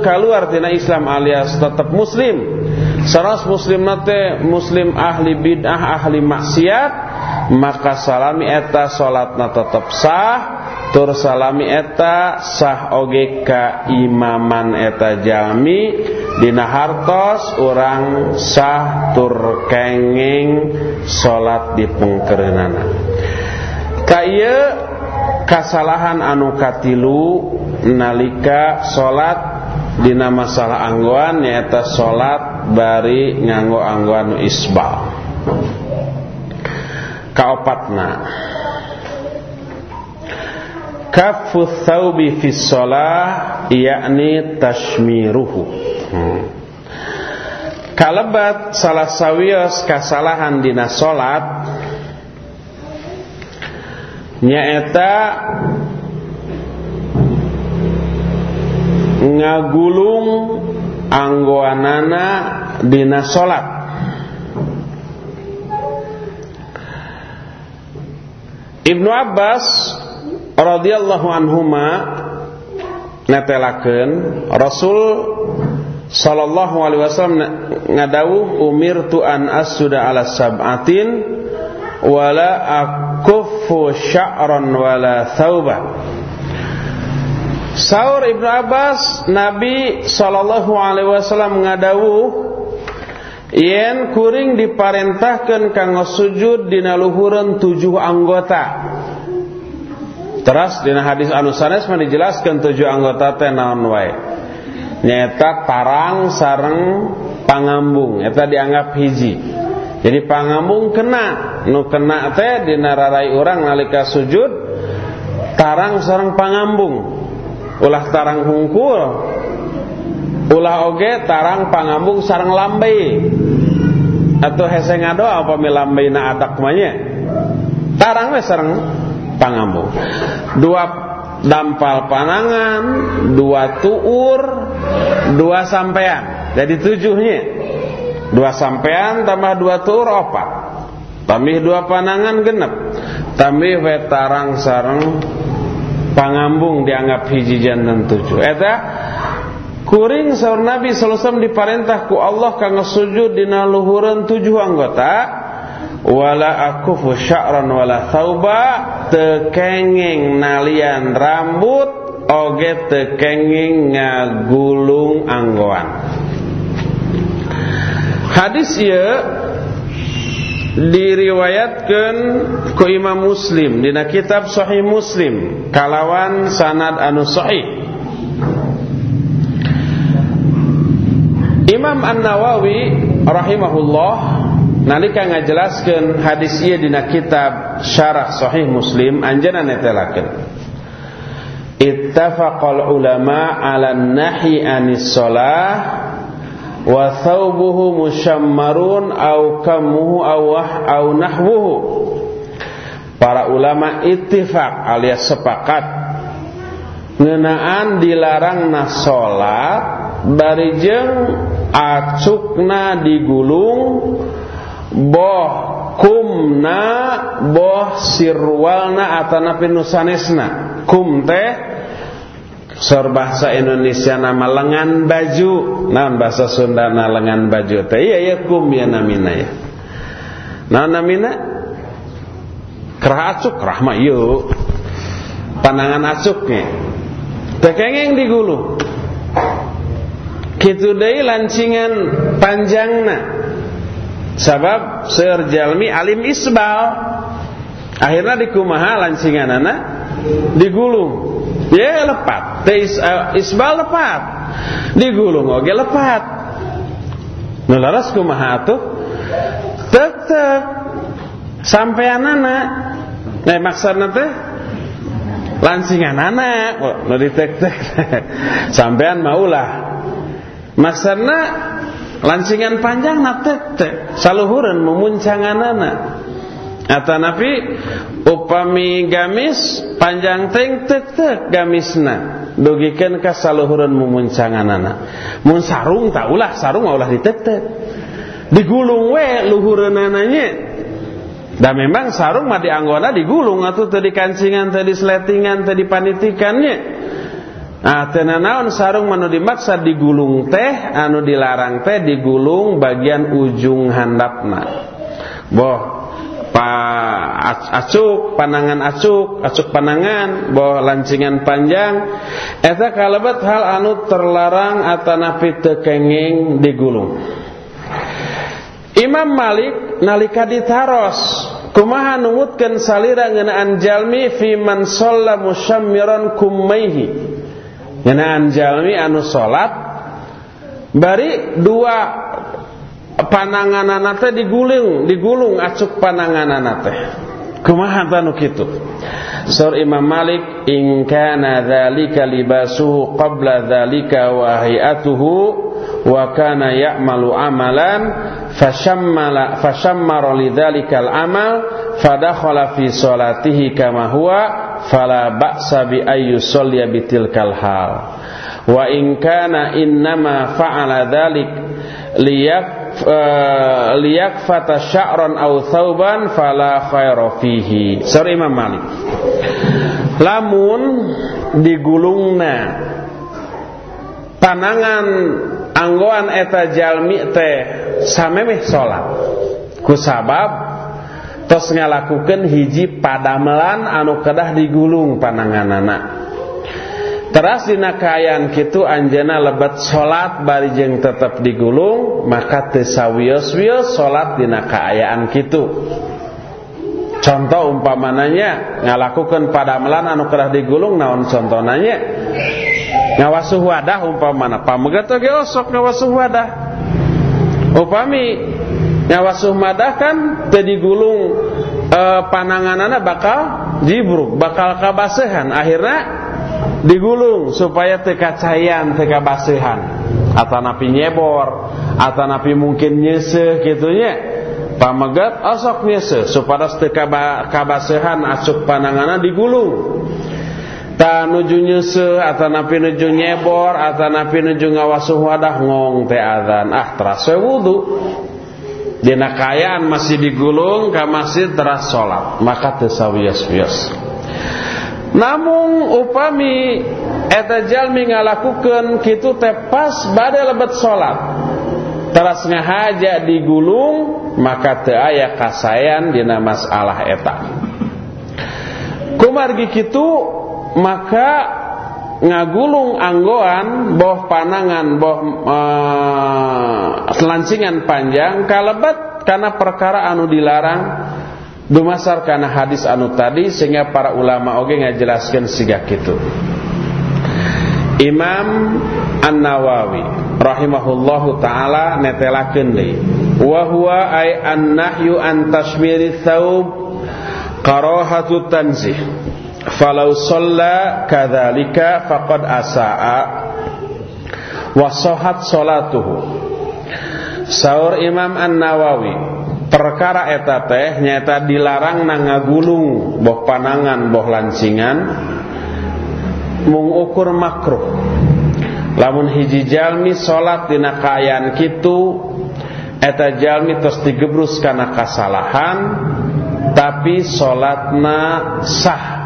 keluar tina Islam alias tetap muslim. Saras muslim nate muslim ahli bid'ah ahli maksiat maka salami eta salatna tetap sah tur salami eta sah oge ka imaman eta jami. Dina hartos urang sah tur kenging salat di pengkereunana ka ieu kasalahan anu katilu nalika salat dina masalah anggoan nyaeta salat bari nganggo anggoan isbal kaopatna Kafu thawbi fi shalah yakni tashmiruhu. Hmm. Kalebat salah sawios kasalahan dina salat nyaeta ngagulung anggoanana dina salat Ibnu Abbas radhiyallahu anhuma netelakeun Rasul sallallahu alaihi wasallam ngadawuh umirtu an asjuda ala sab'atin wala akuffu sya'ran wala thauba Saur Ibnu Abbas Nabi sallallahu alaihi wasallam ngadawuh yen kuring diparentahkeun kanggo sujud dina luhureun tujuh anggota Teras dina hadis anu sanes mah dijelaskeun tujuh anggota teh naon wae. Nyaeta tarang sareng pangambung eta dianggap hiji. Jadi pangambung kena, nu kena teh dina rarai urang nalika sujud tarang sareng pangambung. Ulah tarang hungkul. Ulah oge tarang pangambung sareng lambai. Atau hese ngado apa mi lambaina adak manya. Tarang we sareng pangambung dua dampal panangan dua tuur dua sampean. Jadi tujuhnya. Dua sampean tambah dua tuur opat. Tambah dua panangan genep. Tambah vetarang sarang pangambung dianggap hiji dan tujuh. Eta kuring saur Nabi sallallahu diparentah ku Allah kanggo sujud dina luhureun tujuh anggota wala akufu sya'ran wala thauba tekenging nalian rambut. Oge tekenging ngagulung anggoan. Hadis ieu diriwayatkan ku Imam Muslim dina kitab Sahih Muslim kalawan sanad anu sahih. Imam An-Nawawi rahimahullah nalika ngajelaskeun hadis ieu dina kitab Syarah Sahih Muslim anjeunna netelakeun. Ittafaqal ulama 'ala nahi anis shalah wa thawbuhu musyammarun au kamuhu au wah au nahwuhu. Para ulama ittifaq alias sepakat ngeunaan dilarang na salat barijeng acukna digulung boh kumna boh sirwalna atana pinusanesna. Kum teh Sor bahasa Indonesia nama lengan baju Nah bahasa Sunda na lengan baju teh. Iya ya kum ya namina ya Nah namina? Kerah acuk kerah mah yuk Pandangan acuknya. Tekengeng digulu. Kitu deui lancingan panjangna Sabab seur jalmi alim isbal Akhirnya dikumaha lancingan anak digulung Ya lepat. Uh, isbal lepat. Digulung oge lepat. Nu laras kumaha atuh? Tek tek. Sampean anak. Nah maksudna teh lancingan anak. Oh, nu ditek tek. Sampean maulah. Maksudna lancingan panjang na tek tek. Saluhureun memuncangan anak. Atanapi upami gamis panjang teng tek tek gamisna dugikeun ka saluhureun mumuncanganana mun sarung tak ulah sarung ulah ditek-tek digulung we luhureunana nya da memang sarung mah dianggona digulung atuh teu dikancingan teu disletingan teu dipanitikannya Ah teu naon sarung manu dimaksa digulung teh anu dilarang teh digulung bagian ujung handapna. Boh pa acuk panangan acuk acuk panangan bawa lancingan panjang. Eta kalabat hal anu terlarang atanapi tekenging digulung. Imam Malik nalika ditaros kumaha numutkeun salira ngeunaan jalmi fi man shalla musyammiran kummaihi ngeunaan jalmi anu salat bari dua panangan teh digulung digulung acuk panangan teh. Kumaha tanu kitu? Sur Imam Malik in kana dzalika libasuhu qabla dzalika wa hayatuhu wa kana ya'malu amalan fashammala fashammara lidzalikal amal fadakhala fi salatihi kama huwa fala ba'sa bi ayyusalli bitilkal hal wa in kana innama fa'ala dzalik liyak Eh, liyakfata sya'ran aw thawban fala khaira fihi. Sari Imam Malik. Lamun digulungna panangan anggoan eta jalmi teh samemeh salat. Ku sabab tos ngalakukeun hiji padamelan anu kedah digulung pananganana. Teras dina kaayaan kitu anjana lebat salat bari jeung tetep digulung maka teu sawios-wios salat dina kaayaan kitu. Contoh umpamananya ngalakukeun padamelan anu kerah digulung naon contohnanya? Ngawasuh wadah umpamana pamegat oge osok ngawasuh wadah. Upami ngawasuh wadah kan teu digulung e, pananganana bakal jibruk, bakal kabasehan. Akhirnya digulung supaya teka cayan teka basihan atau napi nyebor atau napi mungkin nyeseh gitunya pamegat osok nyeseh supaya teka kabasihan acuk panangana digulung. Ta nuju nyeseh atau napi nuju nyebor atau napi nuju ngawasuh wadah ngong teh adzan ah terasa wudu dina kayaan masih digulung ka masjid teras salat maka teu sawios-wios namun upami eta jalmi ngalakukeun kitu teh pas bade lebet salat teras ngahaja digulung maka teu aya kasayan dina masalah eta. Kumargi kitu maka ngagulung anggoan boh panangan boh uh, selancingan panjang kalebat karena perkara anu dilarang dumasar karena hadis anu tadi sehingga para ulama oge ngajelaskeun siga kitu Imam An-Nawawi rahimahullahu taala netelakeun deui. Wa huwa ay an-nahyu an tashmiri thawb karahatu tanzih falau shalla kadzalika faqad asaa wa sahat salatuhu Saur Imam An-Nawawi perkara eta teh nyata dilarang na ngagulung boh panangan boh lancingan mung ukur makruh. Lamun hiji jalmi salat dina kaayaan kitu eta jalmi terus digebrus kana kasalahan tapi salatna sah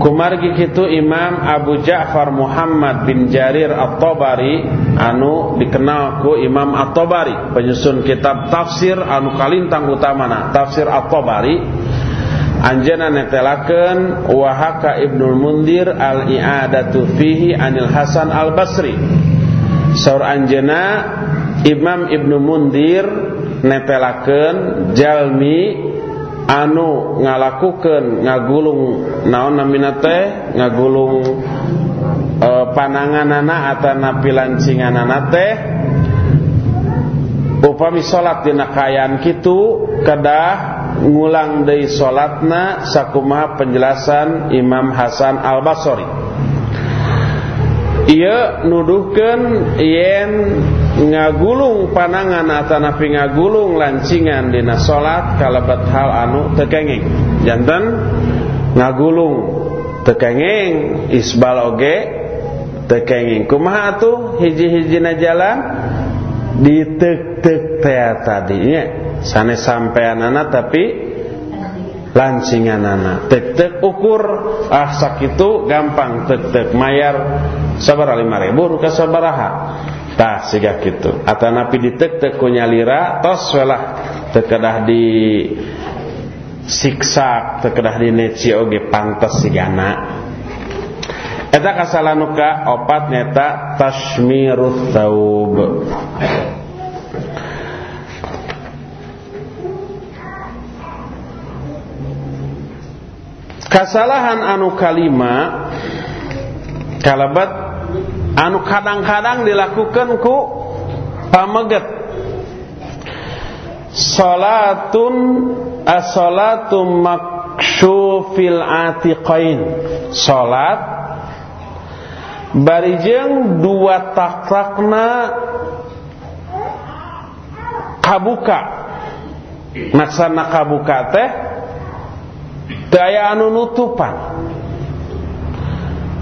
Kumargi kitu Imam Abu Ja'far Muhammad bin Jarir At-Tabari anu dikenal ku Imam At-Tabari penyusun kitab tafsir anu kalintang utamana tafsir At-Tabari. Anjana netelakeun wa haka Ibnu Mundir al-i'adatu fihi anil Hasan al-Basri. Saur anjana Imam Ibnu Mundir netelakeun jalmi anu ngalakukan ngagulung naon namina teh? Ngagulung e, pananganana atana pilancinganana teh? Upami salat dina kaayaan kitu kedah ngulang deui salatna sakumaha penjelasan Imam Hasan Al-Basri. Ieu nuduhkeun yen ngagulung panangan atau napi ngagulung lancingan dina salat kalabat hal anu tekenging. Jantan ngagulung tekenging isbal oge tekenging. Kumaha atuh? Hiji-hijina jalan ditek-tek teh tadinya sane sampeanana tapi lancinganana. Tek-tek ukur ah sakitu gampang tek-tek mayar sabaraha 5000 ka sabaraha tah siga kitu atanapi ditek-tek ku nyalira tos welah. Tekedah di siksa tekedah di neci oge pantes sigana. Eta kasalanuka opat nyata tashmirut taub kasalahan anu kalima kalabat anu kadang-kadang dilakukan ku pameget salatun as-salatu maksyufil atiqain. Salat barijeng dua takrakna kabuka. Maksana kabuka teh daya anu nutupan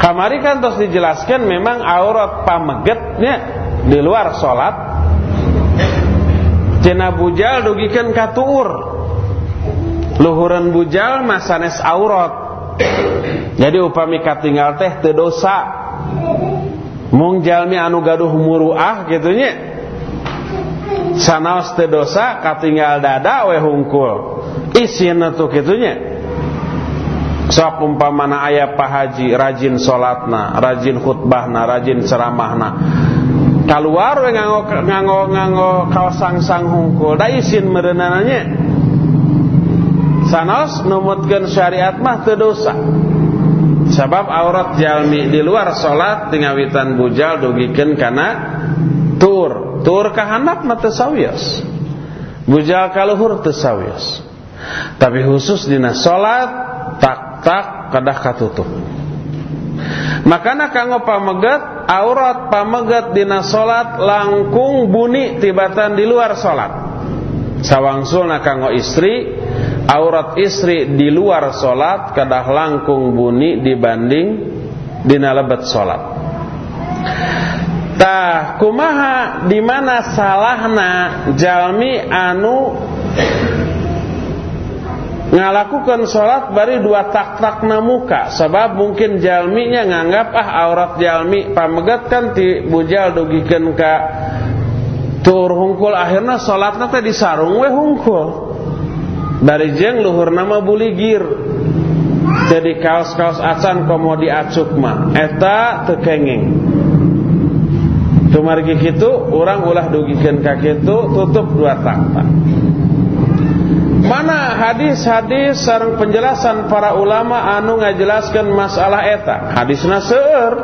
Kamari kan terus dijelaskan memang aurat pamegetnya di luar sholat. Cina bujal dugikan katuur. Luhuran bujal masanes aurat. Jadi upami katinggal teh teu dosa. Mung jalmi anu gaduh muruah gitunya. Sanaos teu dosa katinggal dada we hungkul. Isin tuh gitunya sok umpamana aya Pak Haji rajin salatna, rajin khutbahna, rajin ceramahna. Kaluar we nganggo nganggo nganggo kaosang-sang hungkul, da isin meureunana Sanos numutkeun syariat mah teu dosa. Sebab aurat jalmi di luar salat tingawitan bujal dugikeun kana tur. Tur ka handap mah teu sawios. Bujal kaluhur teu sawios. Tapi khusus dina salat tak tak kadah katutup. Makana kanggo pamegat aurat pamegat dina salat langkung bunyi tibatan di luar salat sawangsulna kanggo istri aurat istri di luar salat kadah langkung bunyi dibanding dina lebat salat tah kumaha di mana salahna jalmi anu ngalakukan sholat bari dua tak-tak muka. Sebab mungkin jalminya nganggap ah aurat jalmi pamegat kan ti bujal dugikan ka tur hungkul. Akhirnya sholat teh disarung we hungkul. Dari jeng luhur nama buligir jadi kaos-kaos acan komo diacuk mah. Eta tekenging Tumargi kitu orang ulah dugikeun ka kitu tutup dua takta Mana hadis-hadis sareng penjelasan para ulama anu ngajelaskan masalah eta? Hadisna seueur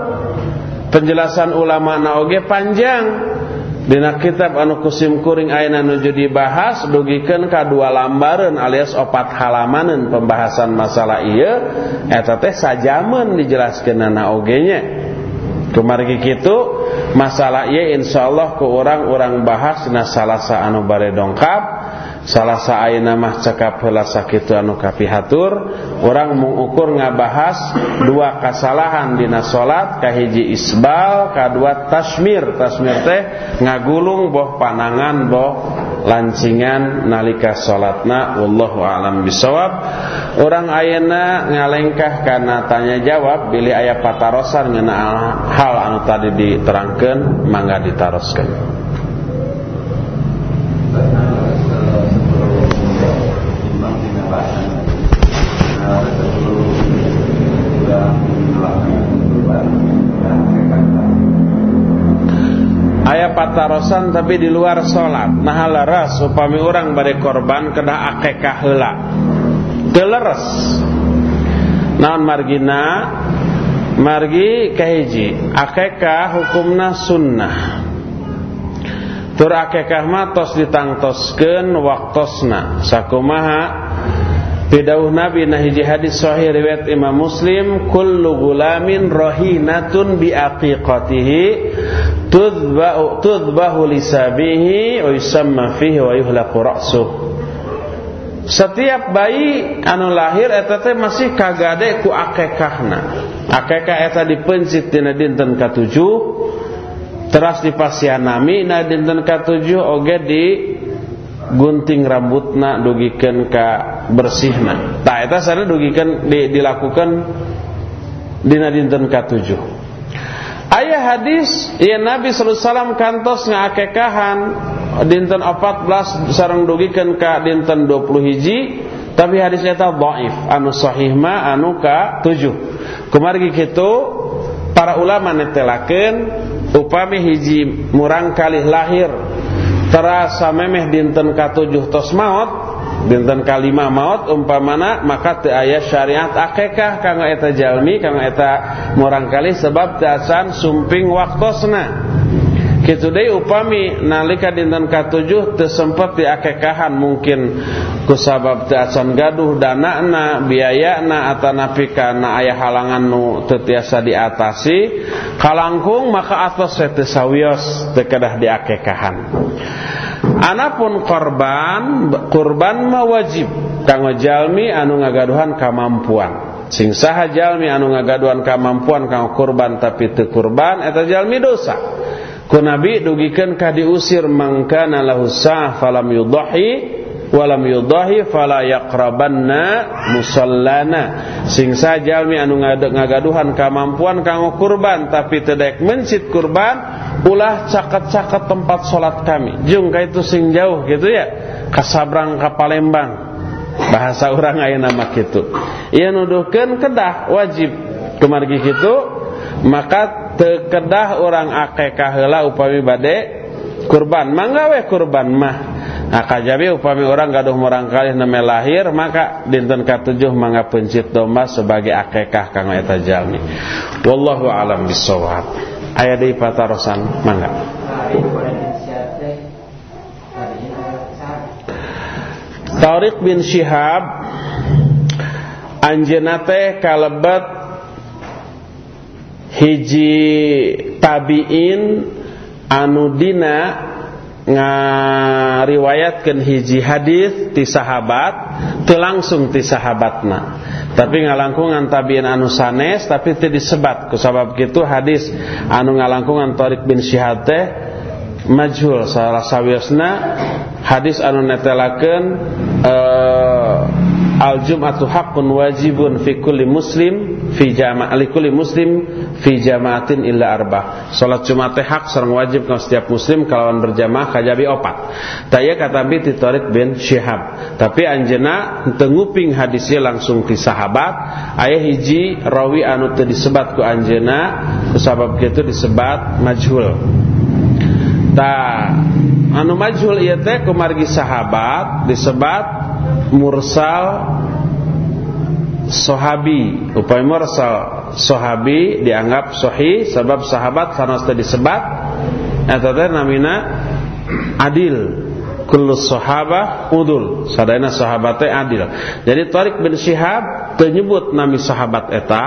penjelasan ulama na oge panjang. Dina kitab anu kusim kuring ayeuna nuju dibahas dugikeun ka dua lambareun alias opat halamaneun pembahasan masalah ieu. Eta teh sajameun dijelaskeunana oge nya. Kumargi kitu masalah ieu insyaallah ku urang-urang bahas dina salasa anu bare dongkap salah saayana mah cekap heula sakitu anu kapihatur. Orang mengukur ngabahas dua kesalahan dina salat kahiji isbal kadua tasmir. Tasmir teh ngagulung boh panangan boh lancingan nalika salatna. Wallahu alam bisawab orang ayana ngalengkah karena tanya jawab bilih aya patarosan ngeunaan hal anu tadi diterangkan mangga ditaroskeun Ayah patarosan tapi di luar sholat. Nah leres upami orang bari korban Kedah akekah hela Teleres Naon margina? Margi kahiji. Akekah hukumna sunnah. Tur akekah matos ditangtosken waktosna. Sakumaha Bidauh Nabi nahiji hadis sahih riwayat Imam Muslim kullu gulamin rahinatun bi aqiqatihi tudba'u tudbahu lisabihi wa yusamma fihi wa yuhlaqu ra'suh Setiap bayi anu lahir eta teh masih kagade ku akekahna. Akekah eta dipencit dina dinten katujuh teras dipasianami na dinten katujuh oge di gunting rambutna dugikeun ka bersihna. Tah eta sana dugikeun di, dilakukan dina dinten ka-7 aya hadis ya Nabi wasallam kantos ngakekahan dinten 14 sareng dugikeun ka dinten 20 hiji tapi hadis eta dhaif. Anu sahih ma anu ka-7 kumargi kitu para ulama netelakeun upami hiji murang kalih lahir terasa memeh dinten katujuh tos maut dinten kalima maut umpamana maka teu aya syariat akekah kanggo eta jalmi kanggo eta murang kali sebab teu sumping waktosna Kitu deui upami nalika dinten katujuh teu sempet diakekahan mungkin kusabab teu acan gaduh danana, biayana atanapi kana aya halangan nu teu tiasa diatasi, kalangkung maka atos teu sawios teu kedah diakekahan. Anapun korban, kurban mah wajib kanggo jalmi anu ngagaduhan kamampuan. Sing saha jalmi anu ngagaduhan kamampuan kanggo kurban tapi teu kurban eta jalmi dosa. Ku Nabi dugikan ka diusir mangkana lahu sah falam yudahi walam yudahi fala yaqrabanna musallana. Sing sajalmi anu ngagaduhan kamampuan kanggo kurban tapi tedek mencit kurban ulah caket-caket tempat salat kami. Jeung ka itu sing jauh gitu ya kasabrang ka Palembang. Bahasa orang aya nama kitu. Ieu nuduhkeun kedah wajib kumargi kitu maka tekedah orang akekah upami bade kurban. Mangga we kurban mah. Nah kajabi upami orang gaduh morang kali neme lahir maka dinten katujuh mangga pencit domba sebagai akekah kang eta jalmi wallahu alam bisawab aya deui patarosan mangga. Tariq bin Syihab anjeunna teh kalebet hiji tabiin anu dina ngariwayatkeun hiji hadis ti sahabat teu langsung ti sahabatna. Tapi ngalangkungan tabiin anu sanes tapi teu disebat. Ku sabab kitu hadis anu ngalangkungan Tariq bin Syihab teh majhul. Salah sawiosna hadis anu netelakeun uh, Al-jum'atu haqqun wajibun fi kulli muslim fi jama' li kulli muslim fi jama'atin illa arba. Salat Jumat hak sareng wajib ka setiap muslim kalawan berjamaah kajabi opat. Taya kata bi Titorik bin Syihab. Tapi anjeunna teu nguping hadisnya langsung ti sahabat, aya hiji rawi anu teu disebat ku anjeunna, ku sabab kitu disebat majhul. Ta anu majhul ieu teh ku margi sahabat disebat mursal sahabi. Upaya mursal sahabi dianggap sahih sebab sahabat karena sudah disebat. Eta teh namina adil. Kullu sahabah udul. Sadayana sahabatnya adil. Jadi Tariq bin Syihab menyebut nami sahabat eta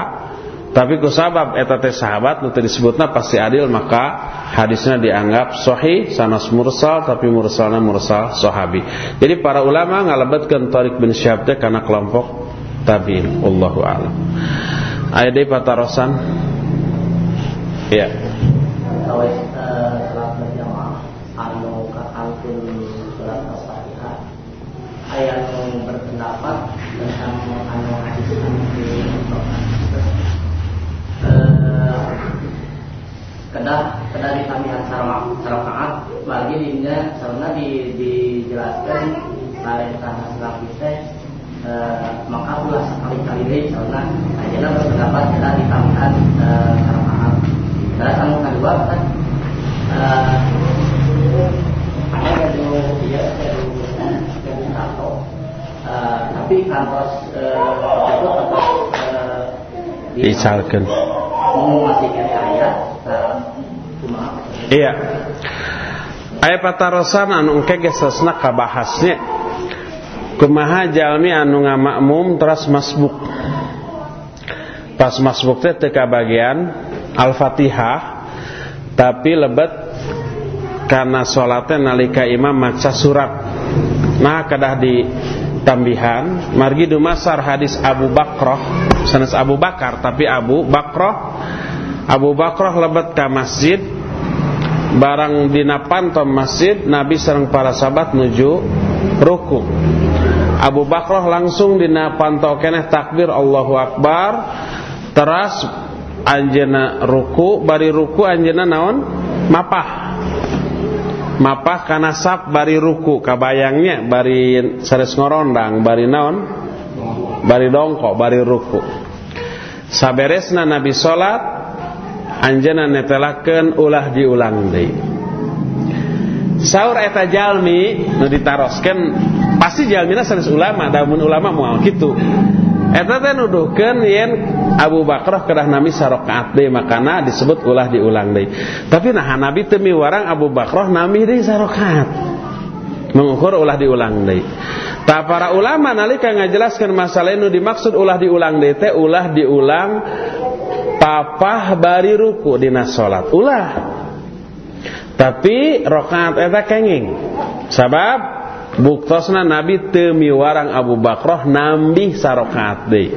tapi ku sabab eta teh sahabat nu disebutna pasti adil maka hadisnya dianggap sahih sanas mursal tapi mursalna mursal sahabi. Jadi para ulama ngalebatkeun Tariq bin teh kana kelompok tabi'in. Wallahu a'lam. Aya deui patarosan? Ya. Ayat kedah kedah di tambahan sarakaat bagi dinnya karena di, dijelaskan lain karena selang kita e, maka ulah sekali kali ini karena aja berpendapat kedah di tambahan e, sarakaat dan anu kedua kan e, ada yang dulu dia yang satu tapi kantor itu kantor disalkan memastikan ayat Iya. Aya patarosan anu engke gesosna kabahasnya. Kumaha jalmi anu ngamakmum teras masbuk. Pas masbuk teh teu bagian Al-Fatihah tapi lebet karena salatnya nalika imam maca surat. Nah kedah di tambihan margi dumasar hadis Abu Bakrah sanes Abu Bakar tapi Abu Bakrah Abu Bakrah lebet ke masjid barang dinapanto masjid Nabi serang para sahabat menuju ruku. Abu Bakrah langsung dinapanto keneh takbir Allahu Akbar. Teras anjena ruku bari ruku anjena naon? Mapah. Mapah kana sap bari ruku kabayangnya bari sares ngorondang bari naon? Bari dongkok bari ruku. Saberesna Nabi salat anjana netelakeun ulah diulang saur eta jalmi nu pasti jalmina sanes ulama damun ulama moal kitu. Eta teh nuduhkeun yen Abu Bakar kedah nami sarakaat deui makana disebut ulah diulang tapi nah nabi teu miwarang Abu Bakar nami deui sarakaat mengukur ulah diulang deui. Para ulama nalika ngajelaskan masalah ini dimaksud ulah diulang deui teh ulah diulang papah bari ruku dina salat ulah. Tapi rakaat eta kenging. Sabab buktosna Nabi teu miwarang Abu Bakrah nambih sarakaat deui.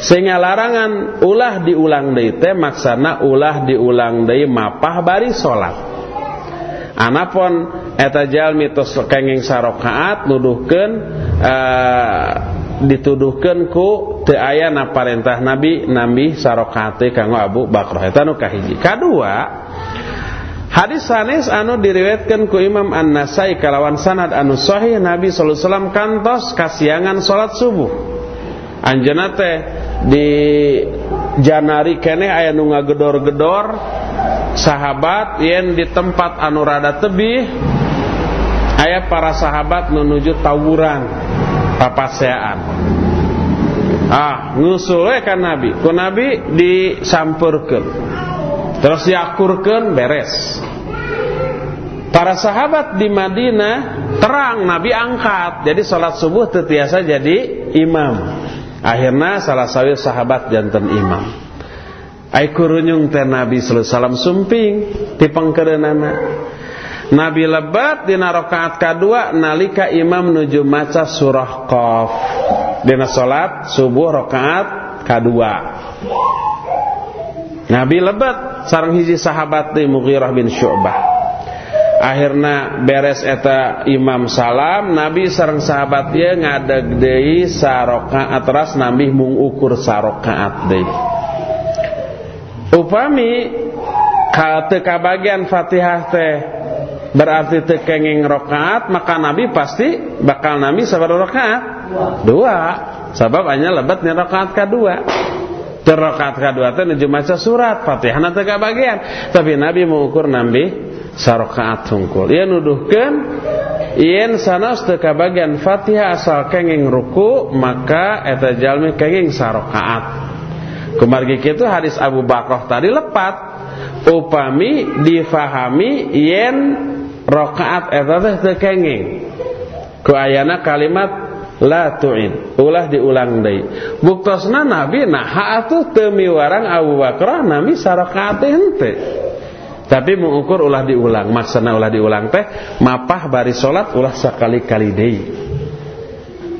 Sehingga larangan ulah diulang deui teh maksana ulah diulang deui mapah bari salat anapun eta jalmi tos kenging sarakaat nuduhkeun uh, dituduhkan ku teu aya na parentah Nabi nabi sarokate kanggo Abu Bakrah. Eta nu kahiji. Kadua hadis sanes anu diriwayatkeun ku Imam An-Nasai kalawan sanad anu sahih Nabi sallallahu alaihi wasallam kantos kasiangan salat subuh. Anjeunna teh di janari kene aya nu ngagedor-gedor sahabat yen di tempat anu rada tebih aya para sahabat menuju tawuran papaseaan ah ngusul kan nabi. Ku nabi disampurkan? Terus diakurkan beres. Para sahabat di Madinah terang nabi angkat. Jadi salat subuh tertiasa jadi imam. Akhirnya salah satu sahabat jantan imam. Ai kurunyung teh nabi sallallahu alaihi wasallam sumping di pangkereunana Nabi lebat dina rakaat kedua nalika imam menuju maca surah Qaf dina salat subuh rakaat kedua. Nabi lebat sareng hiji sahabat di Mughirah bin Syu'bah. akhirnya beres eta imam salam Nabi sareng sahabat dia ngadeg deui sarokaat teras Nabi mung ukur sarokaat deui upami ka teu kabagian Fatihah teh berarti teu kenging rakaat maka Nabi pasti bakal Nabi sabaraha rakaat dua. Sabab hanya lebat nih rakaat kedua. Terakaat kedua teh nuju maca surat Fatihah teu kabagian. Tapi Nabi mengukur Nabi sarokaat tungkul ia nuduhkan yen sanos teka bagian fatihah asal kenging ruku maka eta jalmi kenging sarokaat. Kemargi kitu hadis Abu Bakar tadi lepat. Upami difahami yen rokaat eta teh teu kenging. Ku ayana kalimat la tu'in. Ulah diulang deui buktosna nabi nah atuh teu miwarang Abu Bakar nami sarokaat henteu. Tapi mengukur ulah diulang. Maksana ulah diulang teh mapah bari salat ulah sekali-kali deui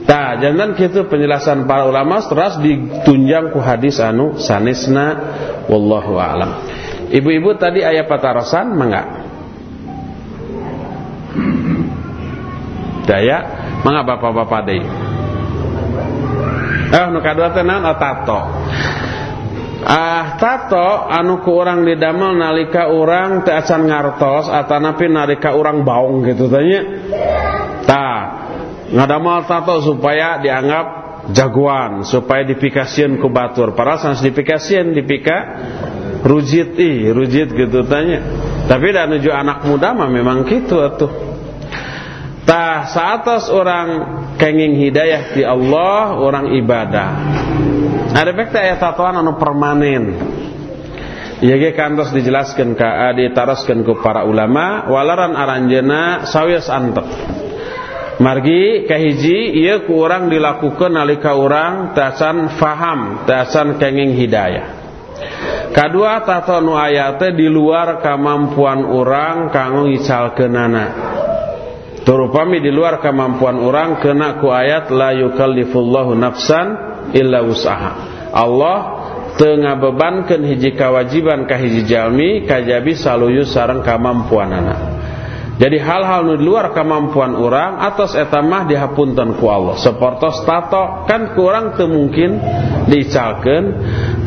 Tah, jangan gitu penjelasan para ulama terus ditunjang ku hadis anu sanesna. Wallahu a'lam. Ibu-ibu tadi ayat patarosan mangga? Daya, mangga bapak-bapak deui. Eh nu kadua teh naon tato. Ah tato anu ku orang didamel nalika orang teu acan ngartos atanapi nalika orang baung gitu tanya. Tah, ngadamel tato supaya dianggap jagoan, supaya dipikasieun ku batur. Padahal sans dipikasieun dipika rujit ih, rujit gitu tanya. Tapi nuju anak muda mah memang gitu atuh. Tah saatos orang kenging hidayah di Allah, orang ibadah. Ada bekta ayat tatuan anu permanen. Ieu ge kantos dijelaskeun ka ditaroskeun ku para ulama walaran aranjeuna sawias antep. Margi kahiji ieu ku urang dilakukeun nalika urang tasan faham, tasan kenging hidayah. Kadua tato nu di luar kemampuan orang kanggo ngicalkeunana. Turupami di luar kemampuan orang kena ku ayat la yukallifullahu nafsan illa usaha Allah tengah bebankan hiji kewajiban ka hiji kajabi saluyu sareng kamampuanana jadi hal-hal nu luar kemampuan orang atas etamah dihapunten ku Allah. Seportos tato kan kurang teu mungkin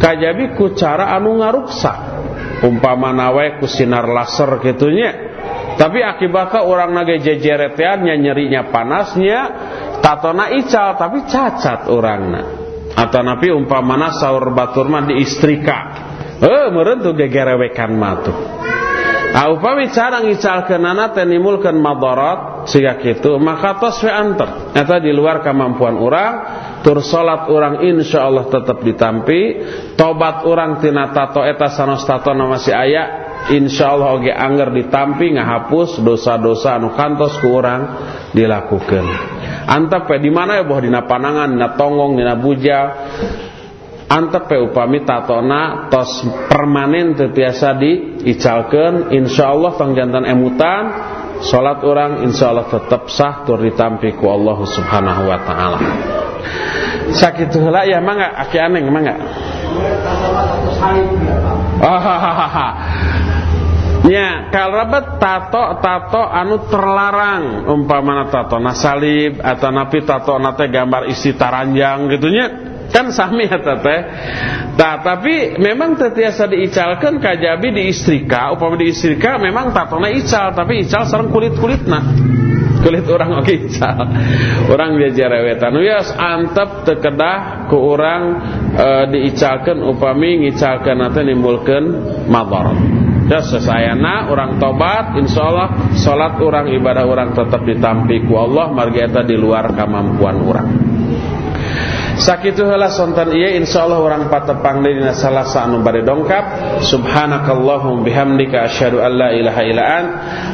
kajabi ku cara anu ngaruksak umpama nawe ku sinar laser kitunya tapi akibatnya orang nage jejereteannya nyerinya panasnya tatona ical tapi cacat orangna. Atau nabi umpamana sahur batur mah diistrika eh meureun tuh gegerewekan mah tuh. Ah upami cara ngicalkeunana teh nimulkeun madarat siga kitu maka tos we anter. Di luar kemampuan urang tur salat urang insyaallah tetap ditampi. Tobat urang tina tato eta sanos tato masih aya insyaallah oge anger ditampi ngahapus dosa-dosa anu kantos ku urang dilakukeun. Antep di mana ya boh? Dina panangan dina tongong dina buja. Antep upami tatona tos permanen terbiasa diicalkeun. Insyaallah tong jantan emutan salat orang insyaallah tetap sah tur ditampi ku Allah Subhanahu wa taala sakit heula ya mangga aki aneng mangga Oh, Ya, kalau tato tato anu terlarang. Umpamana tato nasalib atau napi tato nate gambar isi taranjang gitunya kan sami ya teh. Nah, tapi memang tetiasa diicalkan kajabi di istrika, upama di istrika memang tato na ical, tapi ical sareng kulit-kulitna. Kulit orang oke ical. Orang dia jarewetan. Ya antep tekedah ku orang e, diicalkan upami ngicalkan nate nimbulkan madarat. Ya sesayana orang tobat insyaallah salat orang ibadah orang tetap ditampi ku Allah margi di luar kemampuan orang. Sakitu heula sonten ieu insyaallah urang patepang dina salasa anu bade dongkap. Subhanakallahum bihamdika asyhadu an la ilaha illa an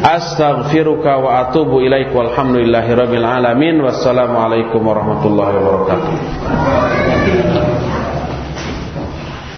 astaghfiruka wa atubu ilaik walhamdulillahi rabbil alamin. Wassalamu alaikum warahmatullahi wabarakatuh